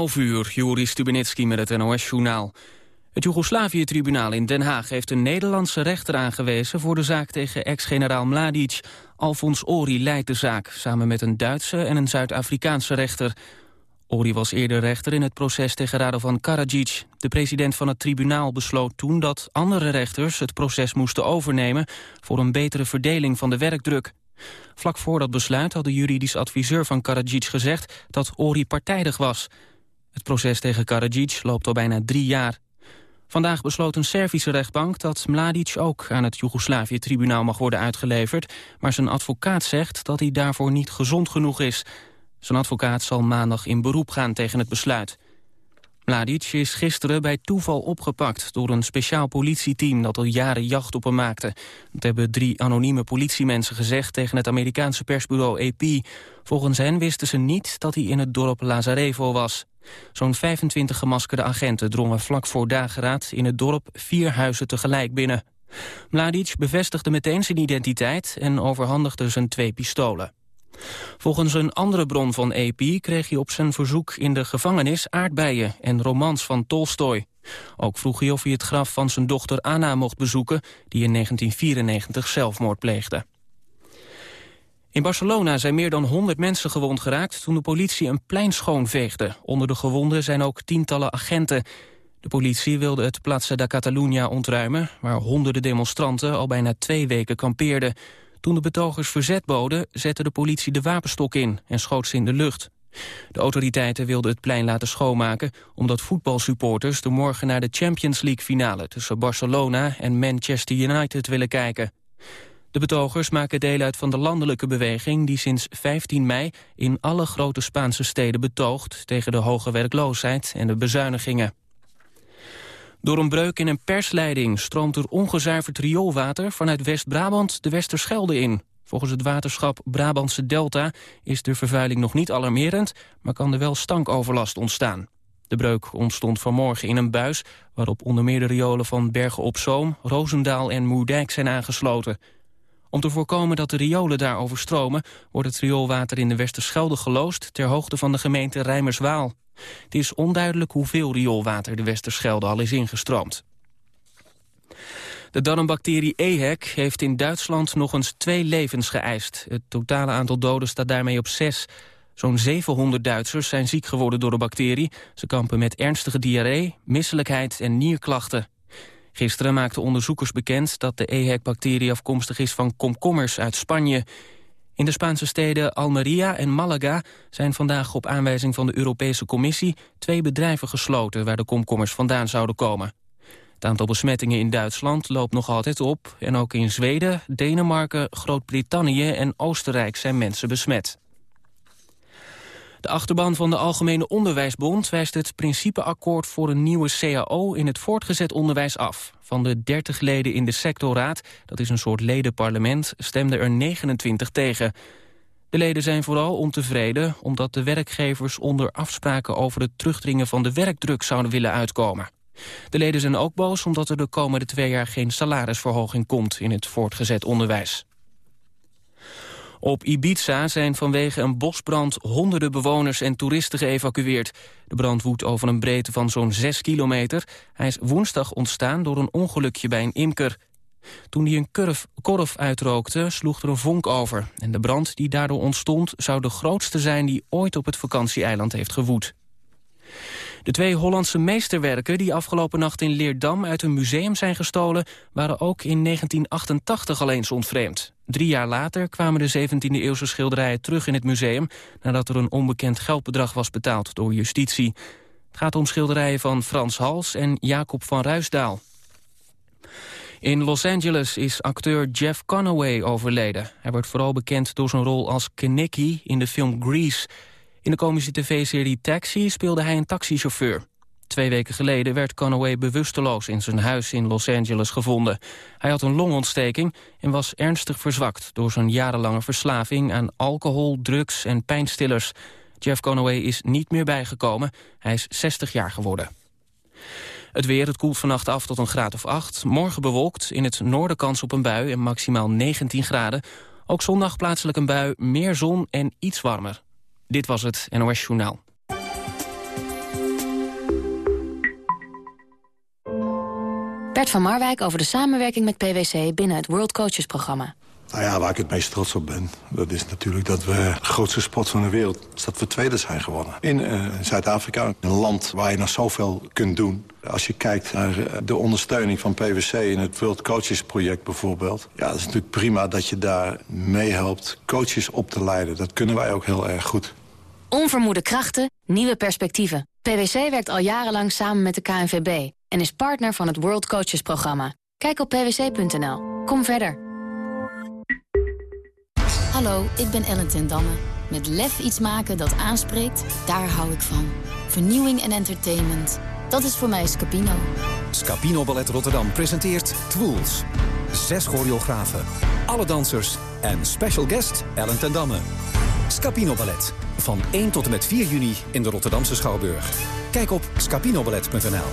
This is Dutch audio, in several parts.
11 uur, Joris Stubenitski met het NOS-journaal. Het Joegoslavië-tribunaal in Den Haag heeft een Nederlandse rechter aangewezen... voor de zaak tegen ex-generaal Mladic. Alfons Ori leidt de zaak, samen met een Duitse en een Zuid-Afrikaanse rechter. Ori was eerder rechter in het proces tegen Radovan Karadzic. De president van het tribunaal besloot toen dat andere rechters... het proces moesten overnemen voor een betere verdeling van de werkdruk. Vlak voor dat besluit had de juridisch adviseur van Karadzic gezegd dat Ori partijdig was. Het proces tegen Karadzic loopt al bijna drie jaar. Vandaag besloot een Servische rechtbank dat Mladic ook aan het Joegoslavië-tribunaal mag worden uitgeleverd, maar zijn advocaat zegt dat hij daarvoor niet gezond genoeg is. Zijn advocaat zal maandag in beroep gaan tegen het besluit. Mladic is gisteren bij toeval opgepakt door een speciaal politieteam dat al jaren jacht op hem maakte. Dat hebben drie anonieme politiemensen gezegd tegen het Amerikaanse persbureau AP. Volgens hen wisten ze niet dat hij in het dorp Lazarevo was. Zo'n 25 gemaskerde agenten drongen vlak voor dageraad in het dorp vier huizen tegelijk binnen. Mladic bevestigde meteen zijn identiteit en overhandigde zijn twee pistolen. Volgens een andere bron van AP kreeg hij op zijn verzoek in de gevangenis aardbeien en romans van Tolstoy. Ook vroeg hij of hij het graf van zijn dochter Anna mocht bezoeken, die in 1994 zelfmoord pleegde. In Barcelona zijn meer dan 100 mensen gewond geraakt toen de politie een plein schoonveegde. Onder de gewonden zijn ook tientallen agenten. De politie wilde het Plaza da Catalunya ontruimen, waar honderden demonstranten al bijna twee weken kampeerden. Toen de betogers verzet boden, zette de politie de wapenstok in en schoot ze in de lucht. De autoriteiten wilden het plein laten schoonmaken... omdat voetbalsupporters de morgen naar de Champions League finale... tussen Barcelona en Manchester United willen kijken. De betogers maken deel uit van de landelijke beweging... die sinds 15 mei in alle grote Spaanse steden betoogt... tegen de hoge werkloosheid en de bezuinigingen. Door een breuk in een persleiding stroomt er ongezuiverd rioolwater vanuit West-Brabant de Westerschelde in. Volgens het waterschap Brabantse Delta is de vervuiling nog niet alarmerend, maar kan er wel stankoverlast ontstaan. De breuk ontstond vanmorgen in een buis waarop onder meer de riolen van Bergen op Zoom, Roosendaal en Moerdijk zijn aangesloten. Om te voorkomen dat de riolen daar overstromen... wordt het rioolwater in de Westerschelde geloosd... ter hoogte van de gemeente Rijmerswaal. Het is onduidelijk hoeveel rioolwater de Westerschelde al is ingestroomd. De darmbacterie EHEC heeft in Duitsland nog eens twee levens geëist. Het totale aantal doden staat daarmee op zes. Zo'n 700 Duitsers zijn ziek geworden door de bacterie. Ze kampen met ernstige diarree, misselijkheid en nierklachten. Gisteren maakten onderzoekers bekend dat de EHEC-bacterie afkomstig is van komkommers uit Spanje. In de Spaanse steden Almeria en Malaga zijn vandaag op aanwijzing van de Europese Commissie twee bedrijven gesloten waar de komkommers vandaan zouden komen. Het aantal besmettingen in Duitsland loopt nog altijd op en ook in Zweden, Denemarken, Groot-Brittannië en Oostenrijk zijn mensen besmet. De achterban van de Algemene Onderwijsbond wijst het principeakkoord voor een nieuwe CAO in het voortgezet onderwijs af. Van de 30 leden in de sectorraad, dat is een soort ledenparlement, stemden er 29 tegen. De leden zijn vooral ontevreden omdat de werkgevers onder afspraken over het terugdringen van de werkdruk zouden willen uitkomen. De leden zijn ook boos omdat er de komende twee jaar geen salarisverhoging komt in het voortgezet onderwijs. Op Ibiza zijn vanwege een bosbrand honderden bewoners en toeristen geëvacueerd. De brand woedt over een breedte van zo'n 6 kilometer. Hij is woensdag ontstaan door een ongelukje bij een imker. Toen hij een kurf, korf uitrookte, sloeg er een vonk over. En de brand die daardoor ontstond zou de grootste zijn die ooit op het vakantieeiland heeft gewoed. De twee Hollandse meesterwerken die afgelopen nacht in Leerdam uit een museum zijn gestolen... waren ook in 1988 al eens ontvreemd. Drie jaar later kwamen de 17e-eeuwse schilderijen terug in het museum... nadat er een onbekend geldbedrag was betaald door justitie. Het gaat om schilderijen van Frans Hals en Jacob van Ruisdaal. In Los Angeles is acteur Jeff Conaway overleden. Hij wordt vooral bekend door zijn rol als Kenickie in de film Grease... In de komische tv-serie Taxi speelde hij een taxichauffeur. Twee weken geleden werd Conaway bewusteloos in zijn huis in Los Angeles gevonden. Hij had een longontsteking en was ernstig verzwakt... door zijn jarenlange verslaving aan alcohol, drugs en pijnstillers. Jeff Conaway is niet meer bijgekomen. Hij is 60 jaar geworden. Het weer, het koelt vannacht af tot een graad of 8. Morgen bewolkt, in het noorden kans op een bui en maximaal 19 graden. Ook zondag plaatselijk een bui, meer zon en iets warmer. Dit was het NOS Journaal. Bert van Marwijk over de samenwerking met PwC binnen het World Coaches programma. Nou ja, waar ik het meest trots op ben, dat is natuurlijk dat we de grootste sport van de wereld, dat we tweede zijn gewonnen. In uh, Zuid-Afrika, een land waar je nog zoveel kunt doen. Als je kijkt naar eh, de ondersteuning van PwC in het World Coaches project bijvoorbeeld. Ja, het is natuurlijk prima dat je daar meehelpt coaches op te leiden. Dat kunnen wij ook heel erg goed. Onvermoede krachten, nieuwe perspectieven. PwC werkt al jarenlang samen met de KNVB en is partner van het World Coaches programma. Kijk op pwc.nl. Kom verder. Hallo, ik ben Ellen ten Damme. Met lef iets maken dat aanspreekt, daar hou ik van. Vernieuwing en entertainment, dat is voor mij Scapino. Scapino Ballet Rotterdam presenteert Twools. Zes choreografen, alle dansers en special guest Ellen ten Damme. Scapino Ballet, van 1 tot en met 4 juni in de Rotterdamse Schouwburg. Kijk op scapinoballet.nl.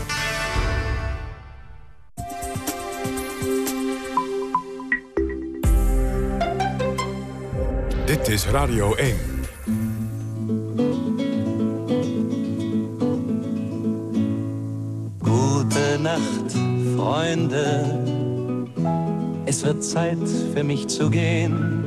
Dit is Radio 1. Gute Nacht, Freunde. Es wird Zeit für mich zu gehen.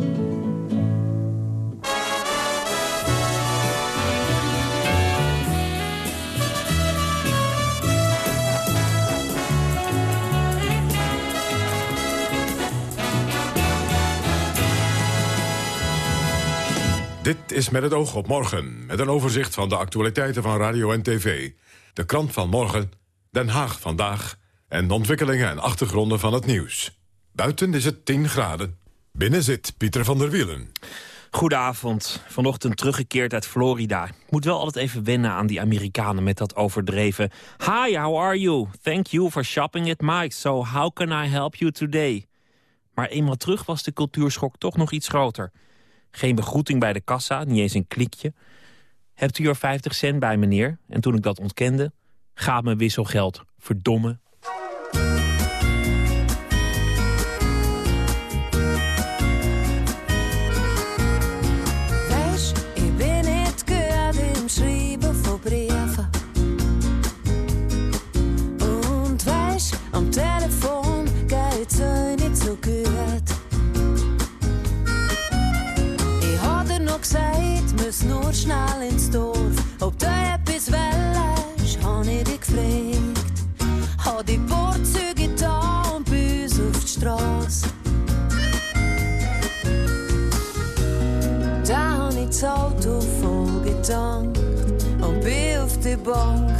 Dit is met het oog op morgen, met een overzicht van de actualiteiten van radio en tv. De krant van morgen, Den Haag vandaag... en de ontwikkelingen en achtergronden van het nieuws. Buiten is het 10 graden. Binnen zit Pieter van der Wielen. Goedenavond. Vanochtend teruggekeerd uit Florida. Moet wel altijd even wennen aan die Amerikanen met dat overdreven... Hi, how are you? Thank you for shopping at Mike's. So how can I help you today? Maar eenmaal terug was de cultuurschok toch nog iets groter... Geen begroeting bij de kassa, niet eens een klikje. Hebt u er 50 cent bij, meneer? En toen ik dat ontkende, gaat mijn wisselgeld. Verdomme. bone.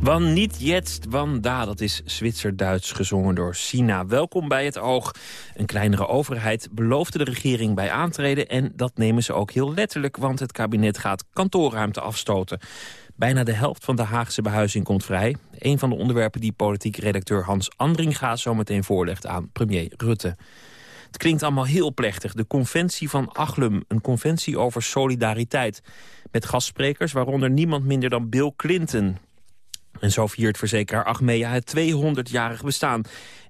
Wan niet jetzt, wan da. Dat is Zwitser-Duits gezongen door Sina. Welkom bij het Oog. Een kleinere overheid beloofde de regering bij aantreden... en dat nemen ze ook heel letterlijk, want het kabinet gaat kantoorruimte afstoten. Bijna de helft van de Haagse behuizing komt vrij. Een van de onderwerpen die politiek redacteur Hans Andringa zo meteen voorlegt aan premier Rutte. Het klinkt allemaal heel plechtig. De conventie van Achlum, een conventie over solidariteit. Met gastsprekers, waaronder niemand minder dan Bill Clinton. En zo viert verzekeraar Achmea het 200-jarig bestaan.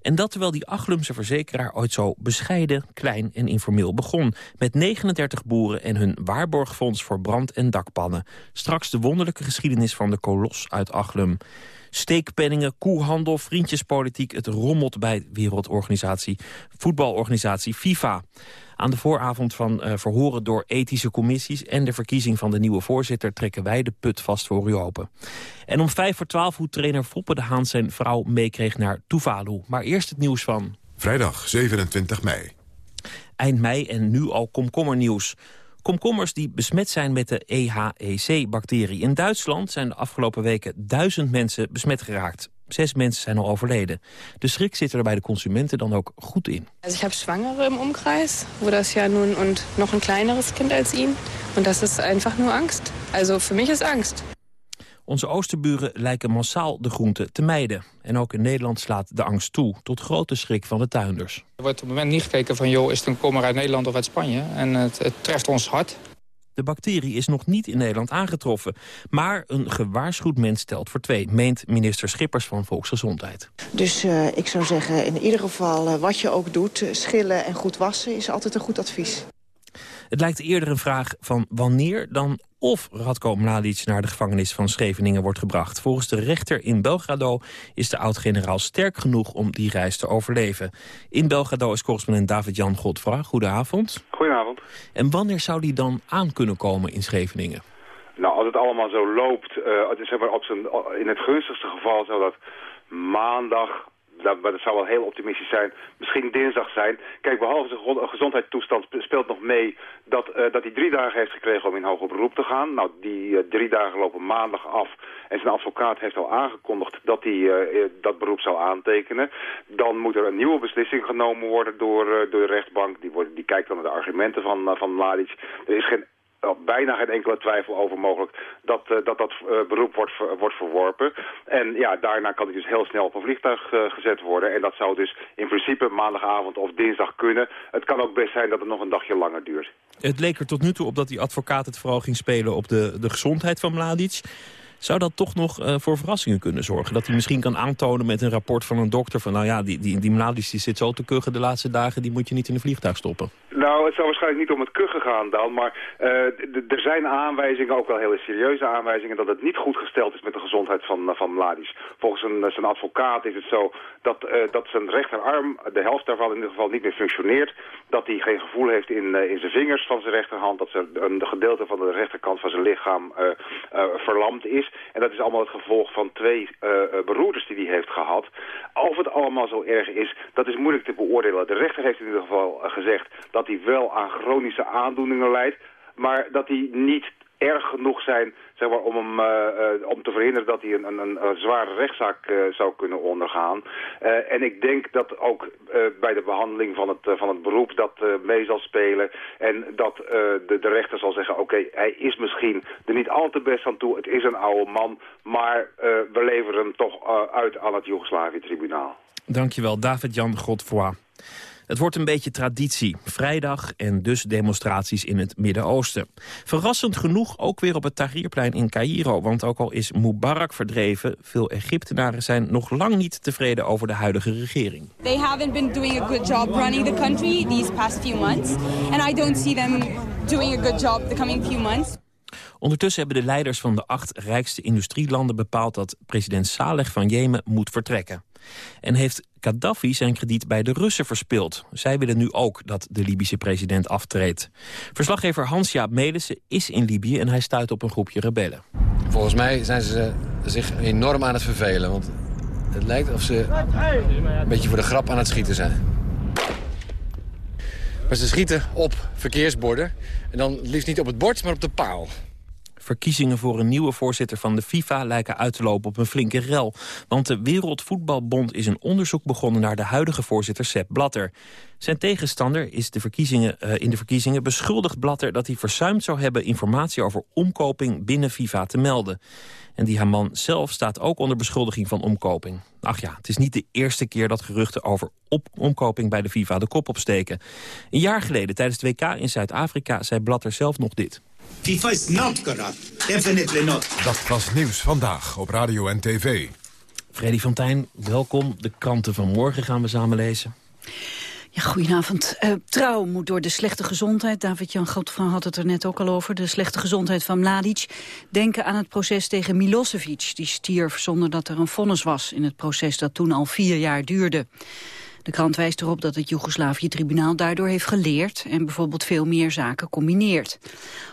En dat terwijl die Achlumse verzekeraar ooit zo bescheiden, klein en informeel begon. Met 39 boeren en hun waarborgfonds voor brand- en dakpannen. Straks de wonderlijke geschiedenis van de kolos uit Achlum. Steekpenningen, koehandel, vriendjespolitiek. Het rommelt bij wereldorganisatie, voetbalorganisatie FIFA. Aan de vooravond van eh, verhoren door ethische commissies... en de verkiezing van de nieuwe voorzitter... trekken wij de put vast voor u open. En om vijf voor twaalf hoe trainer Foppe de Haan zijn vrouw meekreeg naar Tuvalu. Maar eerst het nieuws van... Vrijdag 27 mei. Eind mei en nu al komkommernieuws. Komkommers die besmet zijn met de EHEC-bacterie. In Duitsland zijn de afgelopen weken duizend mensen besmet geraakt. Zes mensen zijn al overleden. De schrik zit er bij de consumenten dan ook goed in. Ich habe Schwangere im Umkreis, wo das ja nun und noch ein kleineres Kind als ihn. Und das ist einfach nur Angst. Also für mich ist Angst. Onze oosterburen lijken massaal de groenten te mijden. En ook in Nederland slaat de angst toe, tot grote schrik van de tuinders. Er wordt op het moment niet gekeken van, joh, is het een kommer uit Nederland of uit Spanje? En het, het treft ons hard. De bacterie is nog niet in Nederland aangetroffen. Maar een gewaarschuwd mens stelt voor twee, meent minister Schippers van Volksgezondheid. Dus uh, ik zou zeggen, in ieder geval uh, wat je ook doet... Uh, schillen en goed wassen is altijd een goed advies. Het lijkt eerder een vraag van wanneer dan of Radko Mladic naar de gevangenis van Scheveningen wordt gebracht. Volgens de rechter in Belgrado is de oud-generaal sterk genoeg om die reis te overleven. In Belgrado is correspondent David-Jan Godfra. Goedenavond. Goedenavond. En wanneer zou die dan aan kunnen komen in Scheveningen? Nou, als het allemaal zo loopt, uh, het is zeg maar op zijn, in het gunstigste geval zou dat maandag, dat, dat zou wel heel optimistisch zijn, misschien dinsdag zijn. Kijk, behalve zijn gezondheidstoestand speelt nog mee dat, uh, dat hij drie dagen heeft gekregen om in hoger beroep te gaan. Nou, die uh, drie dagen lopen maandag af en zijn advocaat heeft al aangekondigd dat hij uh, dat beroep zal aantekenen. Dan moet er een nieuwe beslissing genomen worden door, door de rechtbank. Die, wordt, die kijkt dan naar de argumenten van, van Mladic. Er is geen bijna geen enkele twijfel over mogelijk dat uh, dat, dat uh, beroep wordt, wordt verworpen. En ja, daarna kan hij dus heel snel op een vliegtuig uh, gezet worden. En dat zou dus in principe maandagavond of dinsdag kunnen. Het kan ook best zijn dat het nog een dagje langer duurt. Het leek er tot nu toe op dat die advocaat het vooral ging spelen op de, de gezondheid van Mladic. Zou dat toch nog uh, voor verrassingen kunnen zorgen? Dat hij misschien kan aantonen met een rapport van een dokter... van nou ja, die, die, die Mladic die zit zo te kuchen de laatste dagen... die moet je niet in een vliegtuig stoppen. Nou, het zou waarschijnlijk niet om het kuchen gaan dan... maar uh, er zijn aanwijzingen, ook wel hele serieuze aanwijzingen... dat het niet goed gesteld is met de gezondheid van, van Mladic. Volgens een, zijn advocaat is het zo dat, uh, dat zijn rechterarm... de helft daarvan in ieder geval niet meer functioneert... dat hij geen gevoel heeft in, in zijn vingers van zijn rechterhand... dat ze een gedeelte van de rechterkant van zijn lichaam verlamd is... En dat is allemaal het gevolg van twee uh, beroerders die hij heeft gehad. Of het allemaal zo erg is, dat is moeilijk te beoordelen. De rechter heeft in ieder geval gezegd dat hij wel aan chronische aandoeningen lijdt, maar dat hij niet erg genoeg zijn zeg maar, om, hem, eh, eh, om te verhinderen dat hij een, een, een, zware rechtszaak eh, zou kunnen ondergaan. En ik denk dat ook bij de behandeling van het, van het beroep dat mee zal spelen. En dat de, de rechter zal zeggen, oké, hij is misschien er niet al te best aan toe. Het is een oude man, maar we leveren hem toch uit aan het Joegoslavië-tribunaal. Dankjewel, David-Jan Godfroy. Het wordt een beetje traditie. Vrijdag en dus demonstraties in het Midden-Oosten. Verrassend genoeg ook weer op het Tahrirplein in Cairo. Want ook al is Mubarak verdreven... veel Egyptenaren zijn nog lang niet tevreden over de huidige regering. They haven't been doing a good job running the country these past few months. And I don't see them doing a good job the coming few months. Ondertussen hebben de leiders van de acht rijkste industrielanden bepaald... dat president Saleh van Jemen moet vertrekken. En heeft Gaddafi zijn krediet bij de Russen verspeeld. Zij willen nu ook dat de Libische president aftreedt. Verslaggever Hans-Jaap Melissen is in Libië en hij stuit op een groepje rebellen. Volgens mij zijn ze zich enorm aan het vervelen. Want het lijkt of ze een beetje voor de grap aan het schieten zijn. Maar ze schieten op verkeersborden. En dan liefst niet op het bord, maar op de paal. Verkiezingen voor een nieuwe voorzitter van de FIFA lijken uit te lopen op een flinke rel. Want de Wereldvoetbalbond is een onderzoek begonnen naar de huidige voorzitter Sepp Blatter. Zijn tegenstander is de verkiezingen, eh, in de verkiezingen beschuldigd Blatter dat hij verzuimd zou hebben informatie over omkoping binnen FIFA te melden. En die man zelf staat ook onder beschuldiging van omkoping. Ach ja, het is niet de eerste keer dat geruchten over op omkoping bij de FIFA de kop opsteken. Een jaar geleden, tijdens het WK in Zuid-Afrika, zei Blatter zelf nog dit. FIFA is not corrupt. Definitely not. Dat was nieuws vandaag op radio en tv. Freddy Fontijn, welkom. De kranten van morgen gaan we samen lezen. Ja, goedenavond. Uh, trouw moet door de slechte gezondheid, David-Jan Godfran had het er net ook al over, de slechte gezondheid van Mladic, denken aan het proces tegen Milosevic. Die stierf zonder dat er een vonnis was in het proces dat toen al vier jaar duurde. De krant wijst erop dat het Joegoslavië-tribunaal daardoor heeft geleerd... en bijvoorbeeld veel meer zaken combineert.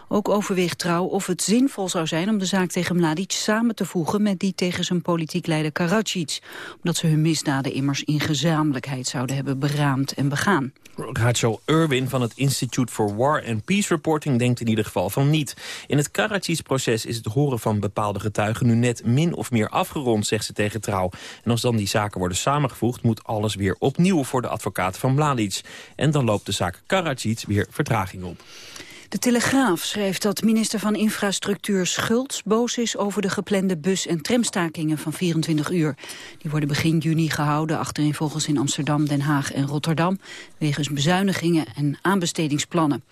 Ook overweegt Trouw of het zinvol zou zijn om de zaak tegen Mladic samen te voegen... met die tegen zijn politiek leider Karadzic. Omdat ze hun misdaden immers in gezamenlijkheid zouden hebben beraamd en begaan. Rachel Irwin van het Institute for War and Peace Reporting denkt in ieder geval van niet. In het Karadzic-proces is het horen van bepaalde getuigen nu net min of meer afgerond, zegt ze tegen Trouw. En als dan die zaken worden samengevoegd, moet alles weer opnieuw voor de advocaat van Mladic. En dan loopt de zaak Karadzic weer vertraging op. De Telegraaf schrijft dat minister van Infrastructuur Schultz boos is over de geplande bus- en tramstakingen van 24 uur. Die worden begin juni gehouden, achtereenvolgens in Amsterdam, Den Haag en Rotterdam, wegens bezuinigingen en aanbestedingsplannen.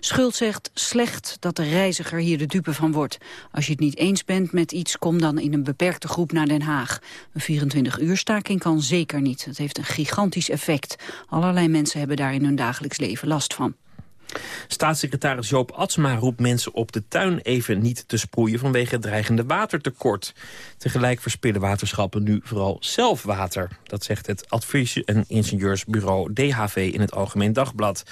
Schultz zegt slecht dat de reiziger hier de dupe van wordt. Als je het niet eens bent met iets, kom dan in een beperkte groep naar Den Haag. Een 24 uur staking kan zeker niet. Het heeft een gigantisch effect. Allerlei mensen hebben daar in hun dagelijks leven last van. Staatssecretaris Joop Atsma roept mensen op de tuin even niet te sproeien vanwege het dreigende watertekort. Tegelijk verspillen waterschappen nu vooral zelf water. Dat zegt het advies- en ingenieursbureau DHV in het Algemeen Dagblad.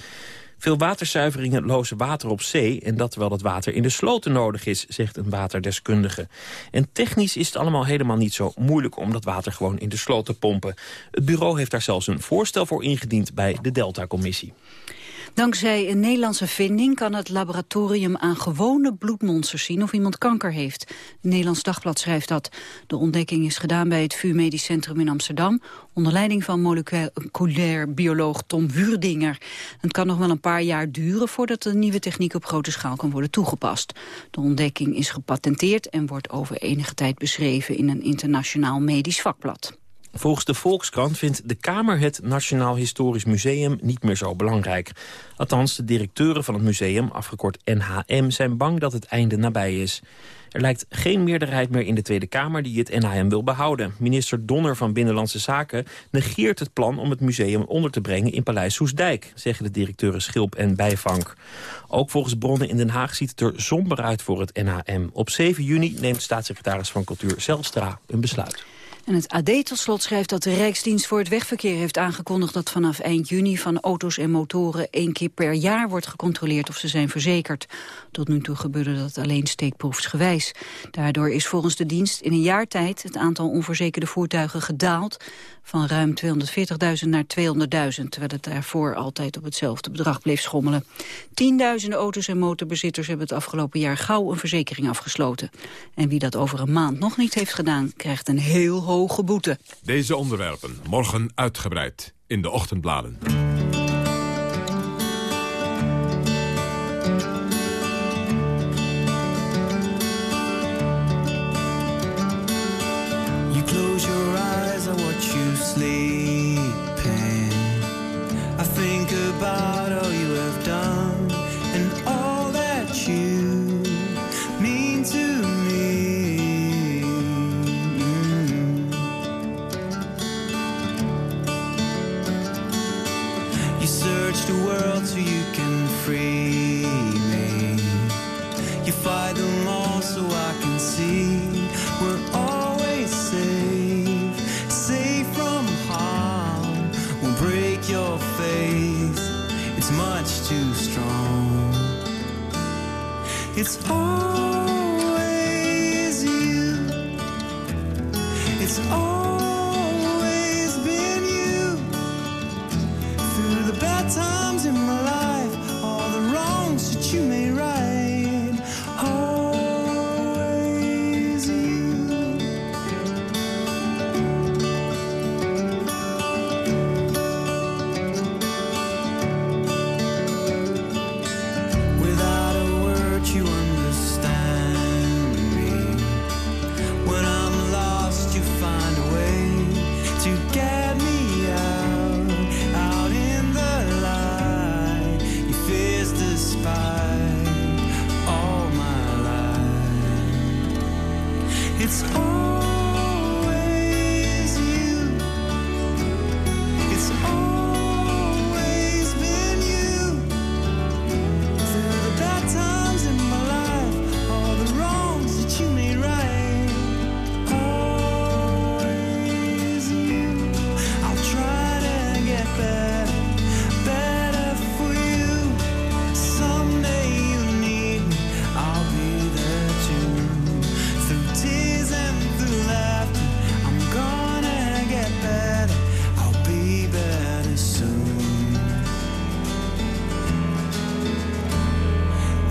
Veel waterzuiveringen lozen water op zee... en dat terwijl het water in de sloten nodig is, zegt een waterdeskundige. En technisch is het allemaal helemaal niet zo moeilijk... om dat water gewoon in de sloot te pompen. Het bureau heeft daar zelfs een voorstel voor ingediend bij de Delta-commissie. Dankzij een Nederlandse vinding kan het laboratorium aan gewone bloedmonsters zien of iemand kanker heeft. Het Nederlands Dagblad schrijft dat. De ontdekking is gedaan bij het VU Medisch Centrum in Amsterdam, onder leiding van moleculair bioloog Tom Wurdinger. Het kan nog wel een paar jaar duren voordat de nieuwe techniek op grote schaal kan worden toegepast. De ontdekking is gepatenteerd en wordt over enige tijd beschreven in een internationaal medisch vakblad. Volgens de Volkskrant vindt de Kamer het Nationaal Historisch Museum niet meer zo belangrijk. Althans, de directeuren van het museum, afgekort NHM, zijn bang dat het einde nabij is. Er lijkt geen meerderheid meer in de Tweede Kamer die het NHM wil behouden. Minister Donner van Binnenlandse Zaken negeert het plan om het museum onder te brengen in Paleis Soesdijk, zeggen de directeuren Schilp en Bijvank. Ook volgens bronnen in Den Haag ziet het er somber uit voor het NHM. Op 7 juni neemt staatssecretaris van Cultuur Zelstra een besluit. En het AD tot slot schrijft dat de Rijksdienst voor het Wegverkeer heeft aangekondigd dat vanaf eind juni van auto's en motoren één keer per jaar wordt gecontroleerd of ze zijn verzekerd. Tot nu toe gebeurde dat alleen steekproefsgewijs. Daardoor is volgens de dienst in een jaar tijd het aantal onverzekerde voertuigen gedaald van ruim 240.000 naar 200.000, terwijl het daarvoor altijd op hetzelfde bedrag bleef schommelen. Tienduizenden auto's en motorbezitters hebben het afgelopen jaar gauw een verzekering afgesloten. En wie dat over een maand nog niet heeft gedaan, krijgt een heel hoge boete. Deze onderwerpen morgen uitgebreid in de ochtendbladen. You close your eyes, I watch you sleeping. Search the world so you can free me. You fight them all so I can see we're always safe, safe from harm. Won't break your faith, it's much too strong. It's always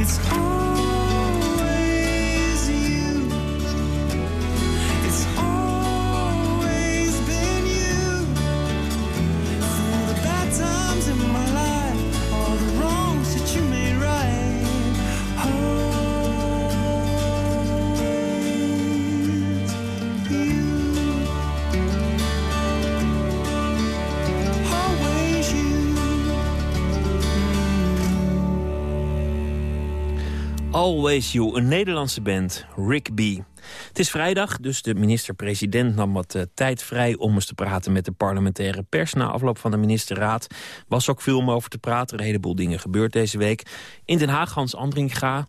It's always Always You, een Nederlandse band, Rick B. Het is vrijdag, dus de minister-president nam wat eh, tijd vrij... om eens te praten met de parlementaire pers na afloop van de ministerraad. Was ook veel om over te praten, een heleboel dingen gebeurd deze week. In Den Haag, Hans Andringa.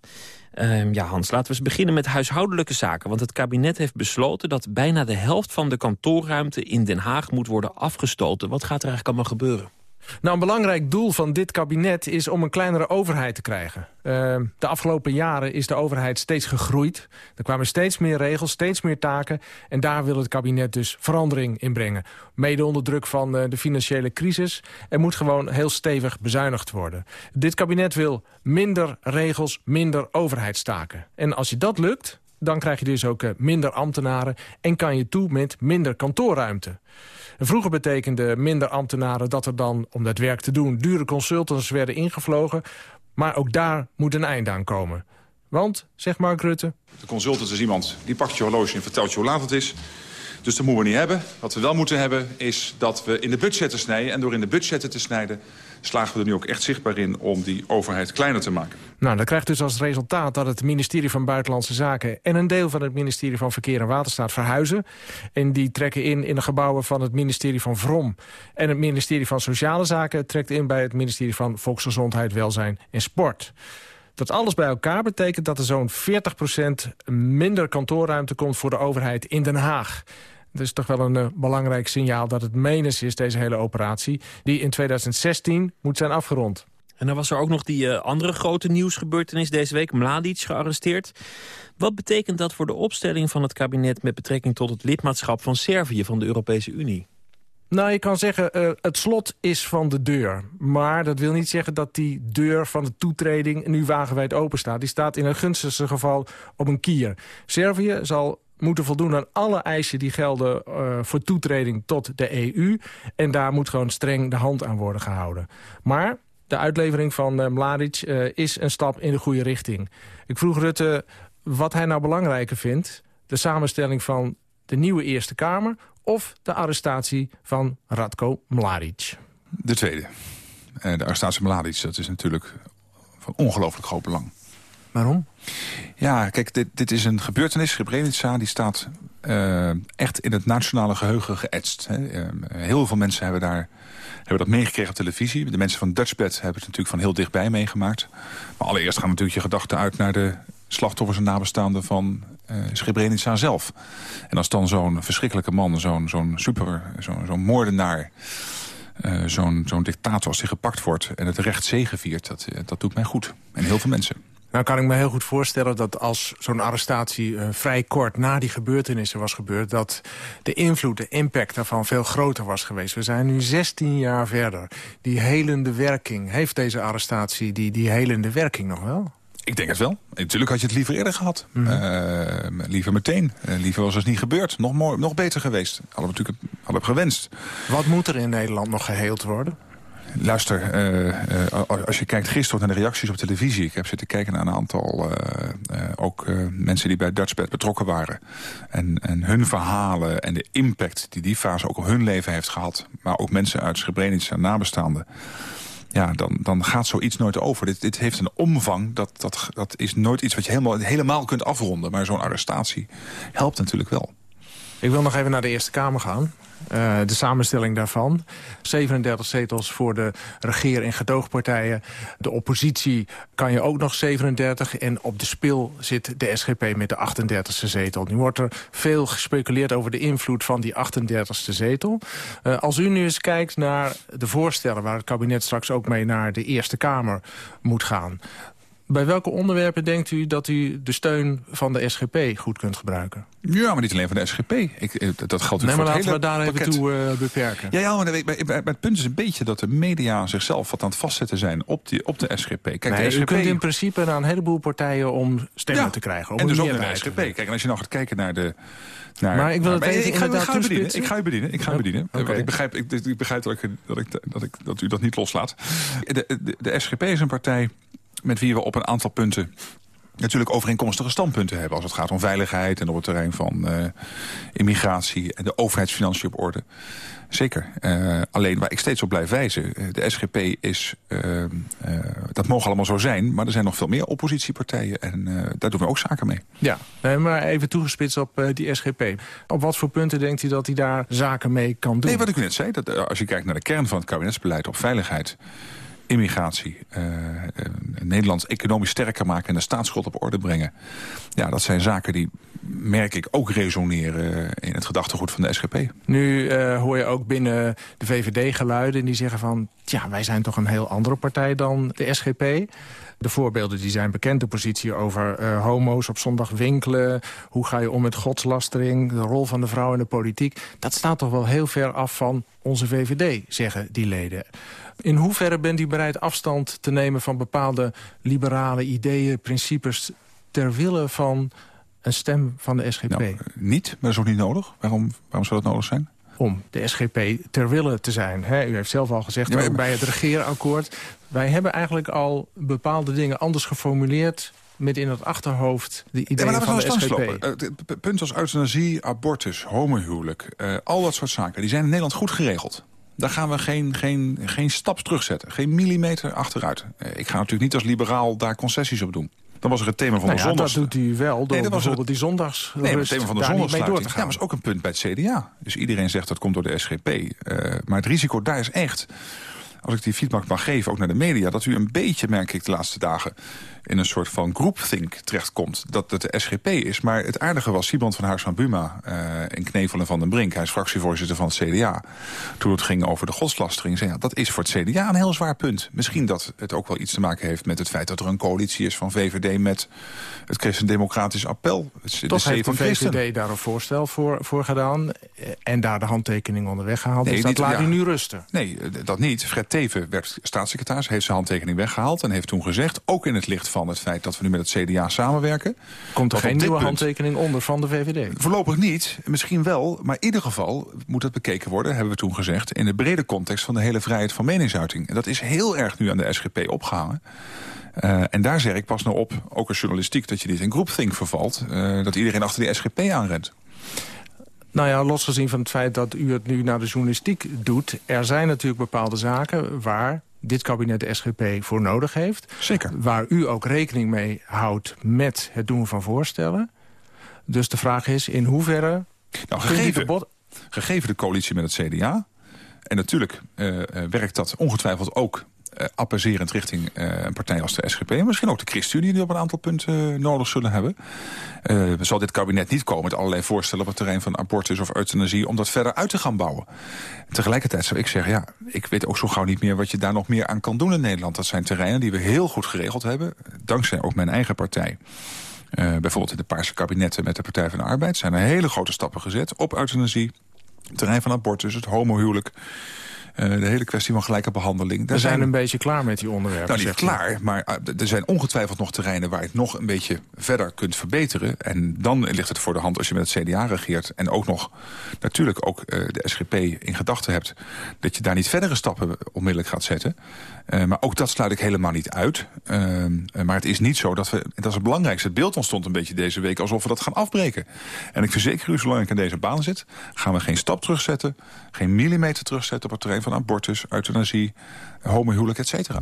Ehm, ja, Hans, laten we eens beginnen met huishoudelijke zaken. Want het kabinet heeft besloten dat bijna de helft van de kantoorruimte in Den Haag moet worden afgestoten. Wat gaat er eigenlijk allemaal gebeuren? Nou, een belangrijk doel van dit kabinet is om een kleinere overheid te krijgen. Uh, de afgelopen jaren is de overheid steeds gegroeid. Er kwamen steeds meer regels, steeds meer taken. En daar wil het kabinet dus verandering in brengen. Mede onder druk van uh, de financiële crisis. Er moet gewoon heel stevig bezuinigd worden. Dit kabinet wil minder regels, minder overheidstaken. En als je dat lukt, dan krijg je dus ook uh, minder ambtenaren... en kan je toe met minder kantoorruimte. Vroeger betekende minder ambtenaren dat er dan, om dat werk te doen... dure consultants werden ingevlogen. Maar ook daar moet een eind aan komen. Want, zegt Mark Rutte... De consultant is iemand die pakt je horloge en vertelt je hoe laat het is. Dus dat moeten we niet hebben. Wat we wel moeten hebben is dat we in de budgetten snijden. En door in de budgetten te snijden slagen we er nu ook echt zichtbaar in... om die overheid kleiner te maken. Nou, dat krijgt dus als resultaat dat het ministerie van Buitenlandse Zaken... en een deel van het ministerie van Verkeer en Waterstaat verhuizen. En die trekken in in de gebouwen van het ministerie van Vrom. En het ministerie van Sociale Zaken trekt in bij het ministerie van Volksgezondheid, Welzijn en Sport. Dat alles bij elkaar betekent dat er zo'n 40% minder kantoorruimte komt voor de overheid in Den Haag. Het is toch wel een eh, belangrijk signaal dat het menens is, deze hele operatie... die in 2016 moet zijn afgerond. En dan was er ook nog die eh, andere grote nieuwsgebeurtenis deze week. Mladic gearresteerd. Wat betekent dat voor de opstelling van het kabinet... met betrekking tot het lidmaatschap van Servië van de Europese Unie? Nou, je kan zeggen, eh, het slot is van de deur. Maar dat wil niet zeggen dat die deur van de toetreding nu wagenwijd open staat. Die staat in het gunstigste geval op een kier. Servië zal moeten voldoen aan alle eisen die gelden eh, voor toetreding tot de EU. En daar moet gewoon streng de hand aan worden gehouden. Maar de uitlevering van eh, Mladic eh, is een stap in de goede richting. Ik vroeg Rutte wat hij nou belangrijker vindt. De samenstelling van de nieuwe Eerste Kamer... of de arrestatie van Radko Mladic. De tweede. De arrestatie Mladic, dat is natuurlijk van ongelooflijk groot belang. Waarom? Ja, kijk, dit, dit is een gebeurtenis. Srebrenica, die staat eh, echt in het nationale geheugen geëtst. Hè. Eh, heel veel mensen hebben, daar, hebben dat meegekregen op televisie. De mensen van Dutchbed hebben het natuurlijk van heel dichtbij meegemaakt. Maar allereerst gaan natuurlijk je gedachten uit naar de slachtoffers en nabestaanden van Srebrenica zelf. En als dan zo'n verschrikkelijke man, zo'n zo'n super, zo'n zo'n moordenaar... eh, zo'n zo'n dictator als hij gepakt wordt en het recht zegeviert... Dat, dat doet mij goed. En heel veel mensen. Nou kan ik me heel goed voorstellen dat als zo'n arrestatie eh, vrij kort na die gebeurtenissen was gebeurd... dat de invloed, de impact daarvan veel groter was geweest. We zijn nu 16 jaar verder. Die helende werking, heeft deze arrestatie die, die helende werking nog wel? Ik denk het wel. Natuurlijk had je het liever eerder gehad. Eh, liever meteen. Eh, liever was het niet gebeurd. Nog, mooi, nog beter geweest. Hadden we natuurlijk hadden we gewenst. Wat moet er in Nederland nog geheeld worden? Luister, eh, eh, als je kijkt gisteren naar de reacties op televisie... ik heb zitten kijken naar een aantal eh, ook mensen die bij Dutchbed betrokken waren. En, en hun verhalen en de impact die die fase ook op hun leven heeft gehad. Maar ook mensen uit Srebrenica nabestaanden. Ja, dan, dan gaat zoiets nooit over. Dit, dit heeft een omvang, dat, dat, dat is nooit iets wat je helemaal, helemaal kunt afronden. Maar zo'n arrestatie helpt natuurlijk wel. Ik wil nog even naar de Eerste Kamer gaan. Eh, de samenstelling daarvan. 37 zetels voor de regeer- en gedoogpartijen. De oppositie kan je ook nog 37. En op de spil zit de SGP met de 38e zetel. Nu wordt er veel gespeculeerd over de invloed van die 38e zetel. Eh, als u nu eens kijkt naar de voorstellen... waar het kabinet straks ook mee naar de Eerste Kamer moet gaan... Bij welke onderwerpen denkt u dat u de steun van de SGP goed kunt gebruiken? Ja, maar niet alleen van de SGP. Ik, eh, dat geldt Nee, voor maar laten we daar even toe eh, beperken. Ja, ja maar, het punt is een beetje dat de media zichzelf wat aan het vastzetten zijn op, die, op de SGP. Kijk, nee, de SGP... U kunt in principe naar een heleboel partijen om stemmen Ja, te krijgen. En dus ook naar de. SGP. Kijk, en als je nou gaat kijken naar de... Naar, Maar ik wil het even ik, ga, ik, ga bedienen, ik ga u bedienen. Ik ga u bedienen. Want ik begrijp, ik, ik begrijp dat, ik, dat, ik, dat, ik, dat u dat niet loslaat. De, de, de SGP is een partij met wie we op een aantal punten natuurlijk overeenkomstige standpunten hebben... als het gaat om veiligheid en op het terrein van eh, immigratie... en de overheidsfinanciën op orde. Zeker. Eh, alleen waar ik steeds op blijf wijzen... eh, de SGP is... dat mogen allemaal zo zijn... maar er zijn nog veel meer oppositiepartijen... en daar doen we ook zaken mee. Ja, nee, maar even toegespitst op die SGP. Op wat voor punten denkt u dat hij daar zaken mee kan doen? Nee, wat ik net zei, dat als je kijkt naar de kern van het kabinetsbeleid op veiligheid, immigratie, eh, eh, Nederland economisch sterker maken en de staatsschuld op orde brengen. Ja, dat zijn zaken die, merk ik, ook resoneren in het gedachtegoed van de SGP. Nu eh, hoor je ook binnen de VVD geluiden die zeggen van... ja, wij zijn toch een heel andere partij dan de SGP. De voorbeelden die zijn bekend, de positie over eh, homo's op zondag winkelen... hoe ga je om met godslastering, de rol van de vrouw in de politiek... dat staat toch wel heel ver af van onze VVD, zeggen die leden. In hoeverre bent u bereid afstand te nemen van bepaalde liberale ideeën, principes... ter wille van een stem van de SGP? Nou, niet, maar dat is ook niet nodig. Waarom, waarom zou dat nodig zijn? Om de SGP ter wille te zijn. U heeft zelf al gezegd, Ja, bij het regeerakkoord... wij hebben eigenlijk al bepaalde dingen anders geformuleerd... met in het achterhoofd de Ja, ideeën maar van nou de SGP. Eh, de p- Punten als euthanasie, abortus, homohuwelijk... eh, al dat soort zaken, die zijn in Nederland goed geregeld. Daar gaan we geen, geen, geen stap terugzetten. Geen millimeter achteruit. Eh, ik ga natuurlijk niet als liberaal daar concessies op doen. Dan was er het thema van Nou de ja, zondags... dat doet u wel door Nee, dat was bijvoorbeeld die zondags Nee, het thema van de zondagsluiting. te Ja, maar is ook een punt bij het CDA. Dus iedereen zegt dat komt door de SGP. Eh, maar het risico daar is echt... als ik die feedback mag geven, ook naar de media... dat u een beetje, merk ik de laatste dagen... in een soort van groupthink terechtkomt. Dat het de SGP is. Maar het aardige was, Siband van Haars van Buma... Uh, in Knevelen van den Brink, hij is fractievoorzitter van het CDA... toen het ging over de godslastering, zei ja, dat is voor het CDA een heel zwaar punt. Misschien dat het ook wel iets te maken heeft met het feit... dat er een coalitie is van VVD met het Christendemocratisch Appel. Het, Toch heeft de VVD daar een voorstel voor, voor gedaan... en daar de handtekening onder weggehaald. Nee, dus dat niet, laat ja, u nu rusten. Nee, dat niet. Fred Teven werd staatssecretaris, heeft zijn handtekening weggehaald... en heeft toen gezegd, ook in het licht van het feit dat we nu met het CDA samenwerken... Komt er geen nieuwe punt, handtekening onder van de VVD? Voorlopig niet, misschien wel. Maar in ieder geval moet het bekeken worden, hebben we toen gezegd... in de brede context van de hele vrijheid van meningsuiting. En dat is heel erg nu aan de SGP opgehangen. Uh, en daar zeg ik pas nou op, ook als journalistiek... dat je niet in groupthink vervalt, uh, dat iedereen achter die SGP aanrent. Nou ja, losgezien van het feit dat u het nu naar de journalistiek doet... er zijn natuurlijk bepaalde zaken waar dit kabinet de SGP voor nodig heeft. Zeker. Waar u ook rekening mee houdt met het doen van voorstellen. Dus de vraag is in hoeverre... Nou, gegeven, de gegeven de coalitie met het CDA... en natuurlijk uh, werkt dat ongetwijfeld ook uh, richting uh, een partij als de SGP. En misschien ook de ChristenUnie die op een aantal punten uh, nodig zullen hebben. Zal dit kabinet niet komen met allerlei voorstellen op het terrein van abortus of euthanasie... om dat verder uit te gaan bouwen. En tegelijkertijd zou ik zeggen, ja, ik weet ook zo gauw niet meer... wat je daar nog meer aan kan doen in Nederland. Dat zijn terreinen die we heel goed geregeld hebben. Dankzij ook mijn eigen partij. Bijvoorbeeld in de Paarse kabinetten met de Partij van de Arbeid... zijn er hele grote stappen gezet op euthanasie... terrein van abortus, het homohuwelijk... Uh, de hele kwestie van gelijke behandeling. Daar we zijn, een beetje klaar met die onderwerpen. Nou, niet klaar, maar uh, er zijn ongetwijfeld nog terreinen... waar je het nog een beetje verder kunt verbeteren. En dan ligt het voor de hand als je met het CDA regeert... en ook nog natuurlijk ook uh, de SGP in gedachten hebt... dat je daar niet verdere stappen onmiddellijk gaat zetten. Maar ook dat sluit ik helemaal niet uit. maar het is niet zo dat we... dat is het belangrijkste. Het beeld ontstond een beetje deze week... alsof we dat gaan afbreken. En ik verzeker u, zolang ik in deze baan zit... gaan we geen stap terugzetten, geen millimeter terugzetten op het terrein van abortus, euthanasie, homohuwelijk, et cetera.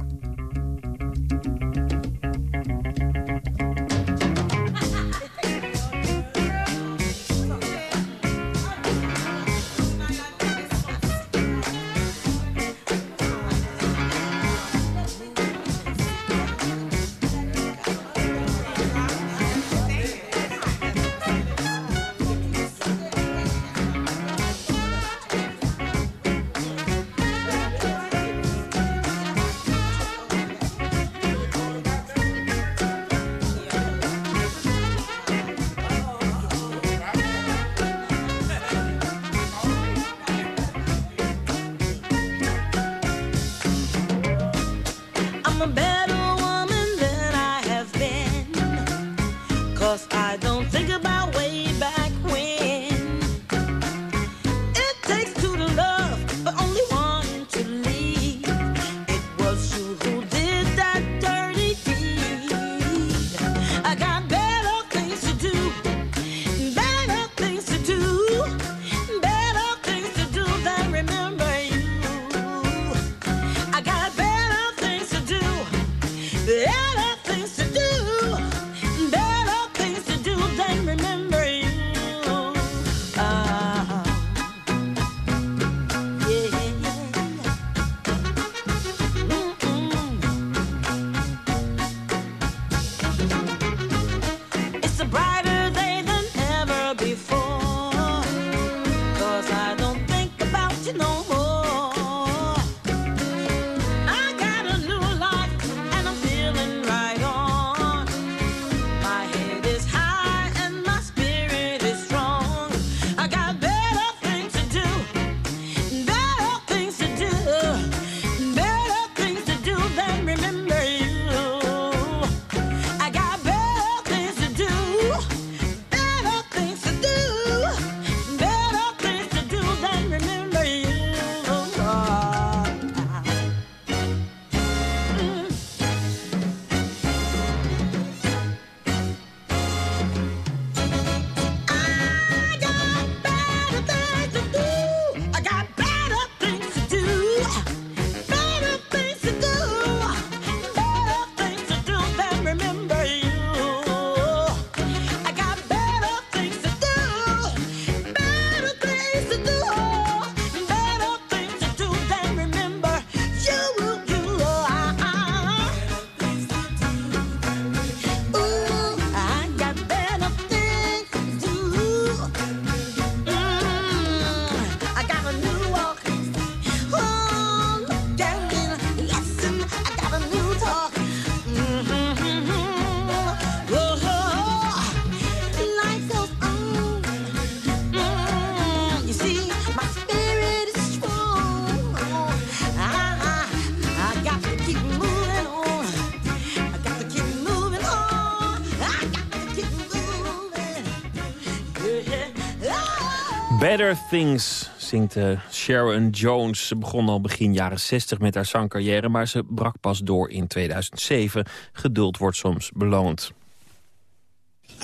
Better Things zingt eh, Sharon Jones. Ze begon al begin jaren 60 met haar zangcarrière... maar ze brak pas door in 2007. Geduld wordt soms beloond.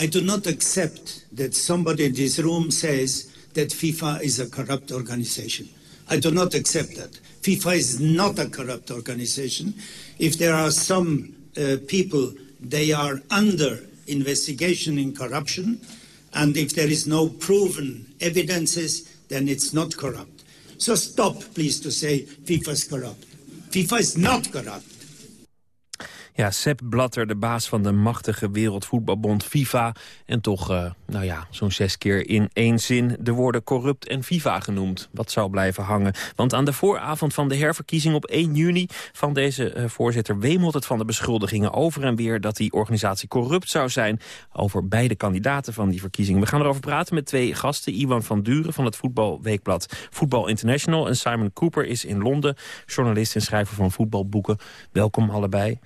I do not accept that somebody in this room says that FIFA is a corrupt organization. I do not accept that. FIFA is not a corrupt organization. If there are some uh, people, they are under investigation in corruption, and if there is no proven evidences, then it's not corrupt. So stop, please, to say FIFA is corrupt. FIFA is not corrupt. Ja, Sepp Blatter, de baas van de machtige wereldvoetbalbond FIFA. En toch, eh, nou ja, zo'n zes keer in één zin de woorden corrupt en FIFA genoemd. Wat zou blijven hangen. Want aan de vooravond van de herverkiezing op 1 juni... van deze eh, voorzitter wemelt het van de beschuldigingen over en weer... dat die organisatie corrupt zou zijn over beide kandidaten van die verkiezingen. We gaan erover praten met twee gasten. Iwan van Duren van het voetbalweekblad Voetbal International... en Simon Cooper is in Londen, journalist en schrijver van voetbalboeken. Welkom allebei.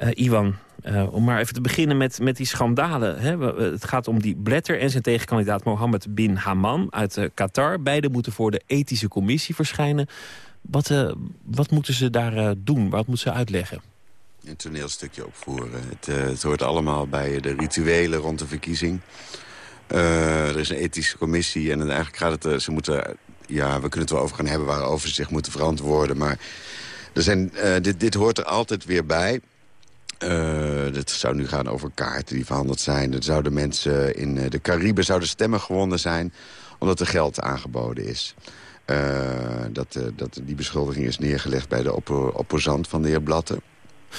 Eh, Iwan, eh, om maar even te beginnen met, met die schandalen. Hè. Het gaat om die Blatter en zijn tegenkandidaat Mohammed bin Haman uit eh, Qatar. Beide moeten voor de ethische commissie verschijnen. Wat, wat moeten ze daar doen? Wat moeten ze uitleggen? een toneelstukje opvoeren. Het, hoort allemaal bij de rituelen rond de verkiezing. Er is een ethische commissie en eigenlijk gaat het... ze moeten, ja, we kunnen het wel over gaan hebben waarover ze zich moeten verantwoorden. Maar er zijn, dit, dit hoort er altijd weer bij. Eh het zou nu gaan over kaarten die verhandeld zijn. Er zouden mensen in eh, de Cariben zouden stemmen gewonnen zijn... omdat er geld aangeboden is. Eh, dat, dat, die beschuldiging is neergelegd bij de oppo- opposant van de heer Blatten.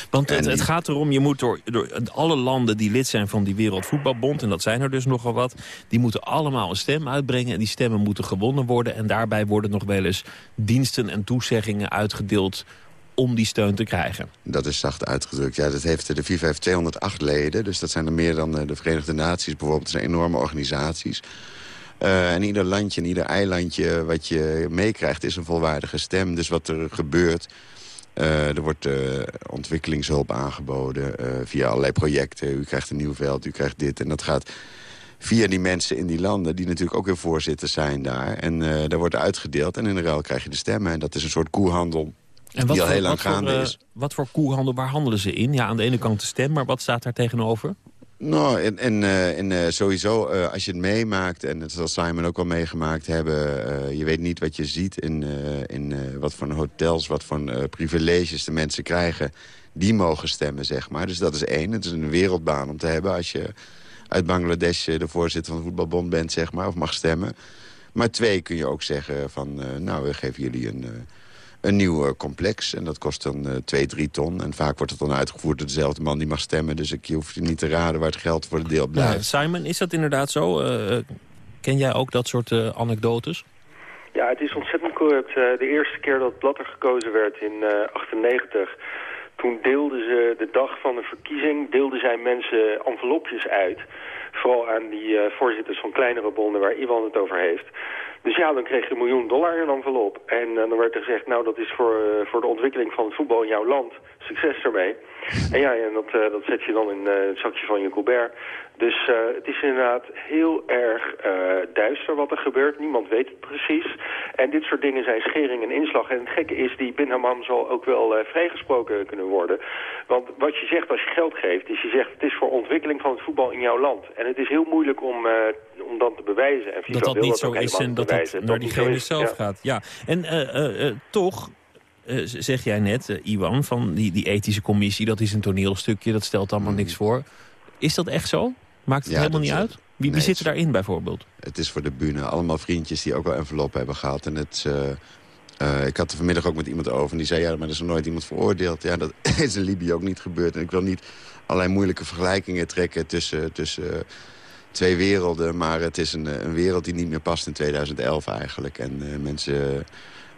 Want het, het gaat erom, je moet door, door alle landen die lid zijn van die Wereldvoetbalbond... en dat zijn er dus nogal wat, die moeten allemaal een stem uitbrengen... en die stemmen moeten gewonnen worden. En daarbij worden nog wel eens diensten en toezeggingen uitgedeeld om die steun te krijgen. Dat is zacht uitgedrukt. Ja, dat heeft, de FIFA heeft 208 leden, dus dat zijn er meer dan eh, de Verenigde Naties bijvoorbeeld. Dat zijn enorme organisaties. Eh, en ieder landje en ieder eilandje wat je meekrijgt is een volwaardige stem. Dus wat er gebeurt, eh, er wordt ontwikkelingshulp aangeboden via allerlei projecten. U krijgt een nieuw veld, u krijgt dit en dat gaat via die mensen in die landen... die natuurlijk ook weer voorzitters zijn daar. En daar wordt uitgedeeld en in de ruil krijg je de stemmen. En dat is een soort koehandel En die al voor- heel lang wat voor, gaande eh, is. Wat voor koehandel, waar handelen ze in? Ja, aan de ene kant de stem, maar wat staat daar tegenover? Nou, en, en, eh, en eh, sowieso, als je het meemaakt... en dat zal Simon ook wel meegemaakt hebben... je weet niet wat je ziet in, in wat voor hotels... wat voor privileges de mensen krijgen... die mogen stemmen, zeg maar. Dus dat is één. Het is een wereldbaan om te hebben... als je uit Bangladesh de voorzitter van de voetbalbond bent, zeg maar... of mag stemmen. Maar twee, kun je ook zeggen van... nou, we geven jullie een... eh, een nieuw eh, complex. En dat kost dan eh 2, 3 ton. En vaak wordt het dan uitgevoerd door dezelfde man die mag stemmen. Dus ik je hoeft niet te raden waar het geld voor de deel Ja, blijft. Simon, is dat inderdaad zo? Eh, eh, ken jij ook dat soort eh, anekdotes? Ja, het is ontzettend corrupt. Eh, de eerste keer dat Blatter gekozen werd in eh 98... toen deelden ze de dag van de verkiezing... deelden zij mensen envelopjes uit. Vooral aan die eh, voorzitters van kleinere bonden waar Iwan het over heeft. Dus ja, dan kreeg je een miljoen dollar in een envelop. En eh, dan werd er gezegd, nou dat is voor, eh, voor de ontwikkeling van het voetbal in jouw land. Succes ermee. En ja, en dat, eh, dat zet je dan in het zakje van je Colbert. Dus eh, het is inderdaad heel erg eh, duister wat er gebeurt. Niemand weet het precies. En dit soort dingen zijn schering en inslag. En het gekke is, die Bin Hammam zal ook wel eh, vrijgesproken kunnen worden. Want wat je zegt als je geld geeft, is je zegt het is voor ontwikkeling van het voetbal in jouw land. En het is heel moeilijk om, om dan te bewijzen. En FIFA dat dat wil niet dat zo is en dat het naar diegene zelf ja. gaat. Ja. En toch, zeg jij net, Iwan, van die, die ethische commissie... dat is een toneelstukje, dat stelt allemaal niks voor. Is dat echt zo? Maakt het Ja, helemaal niet uit? Wie, zit er daarin bijvoorbeeld? Het is voor de bühne. Allemaal vriendjes die ook wel envelop hebben gehad. En het, eh, eh, ik had er vanmiddag ook met iemand over. En die zei, ja, maar er is nog nooit iemand veroordeeld. Ja, dat is in Libië ook niet gebeurd. En ik wil niet allerlei moeilijke vergelijkingen trekken tussen... tussen twee werelden, maar het is een, eh, een wereld die niet meer past in 2011 eigenlijk. En mensen,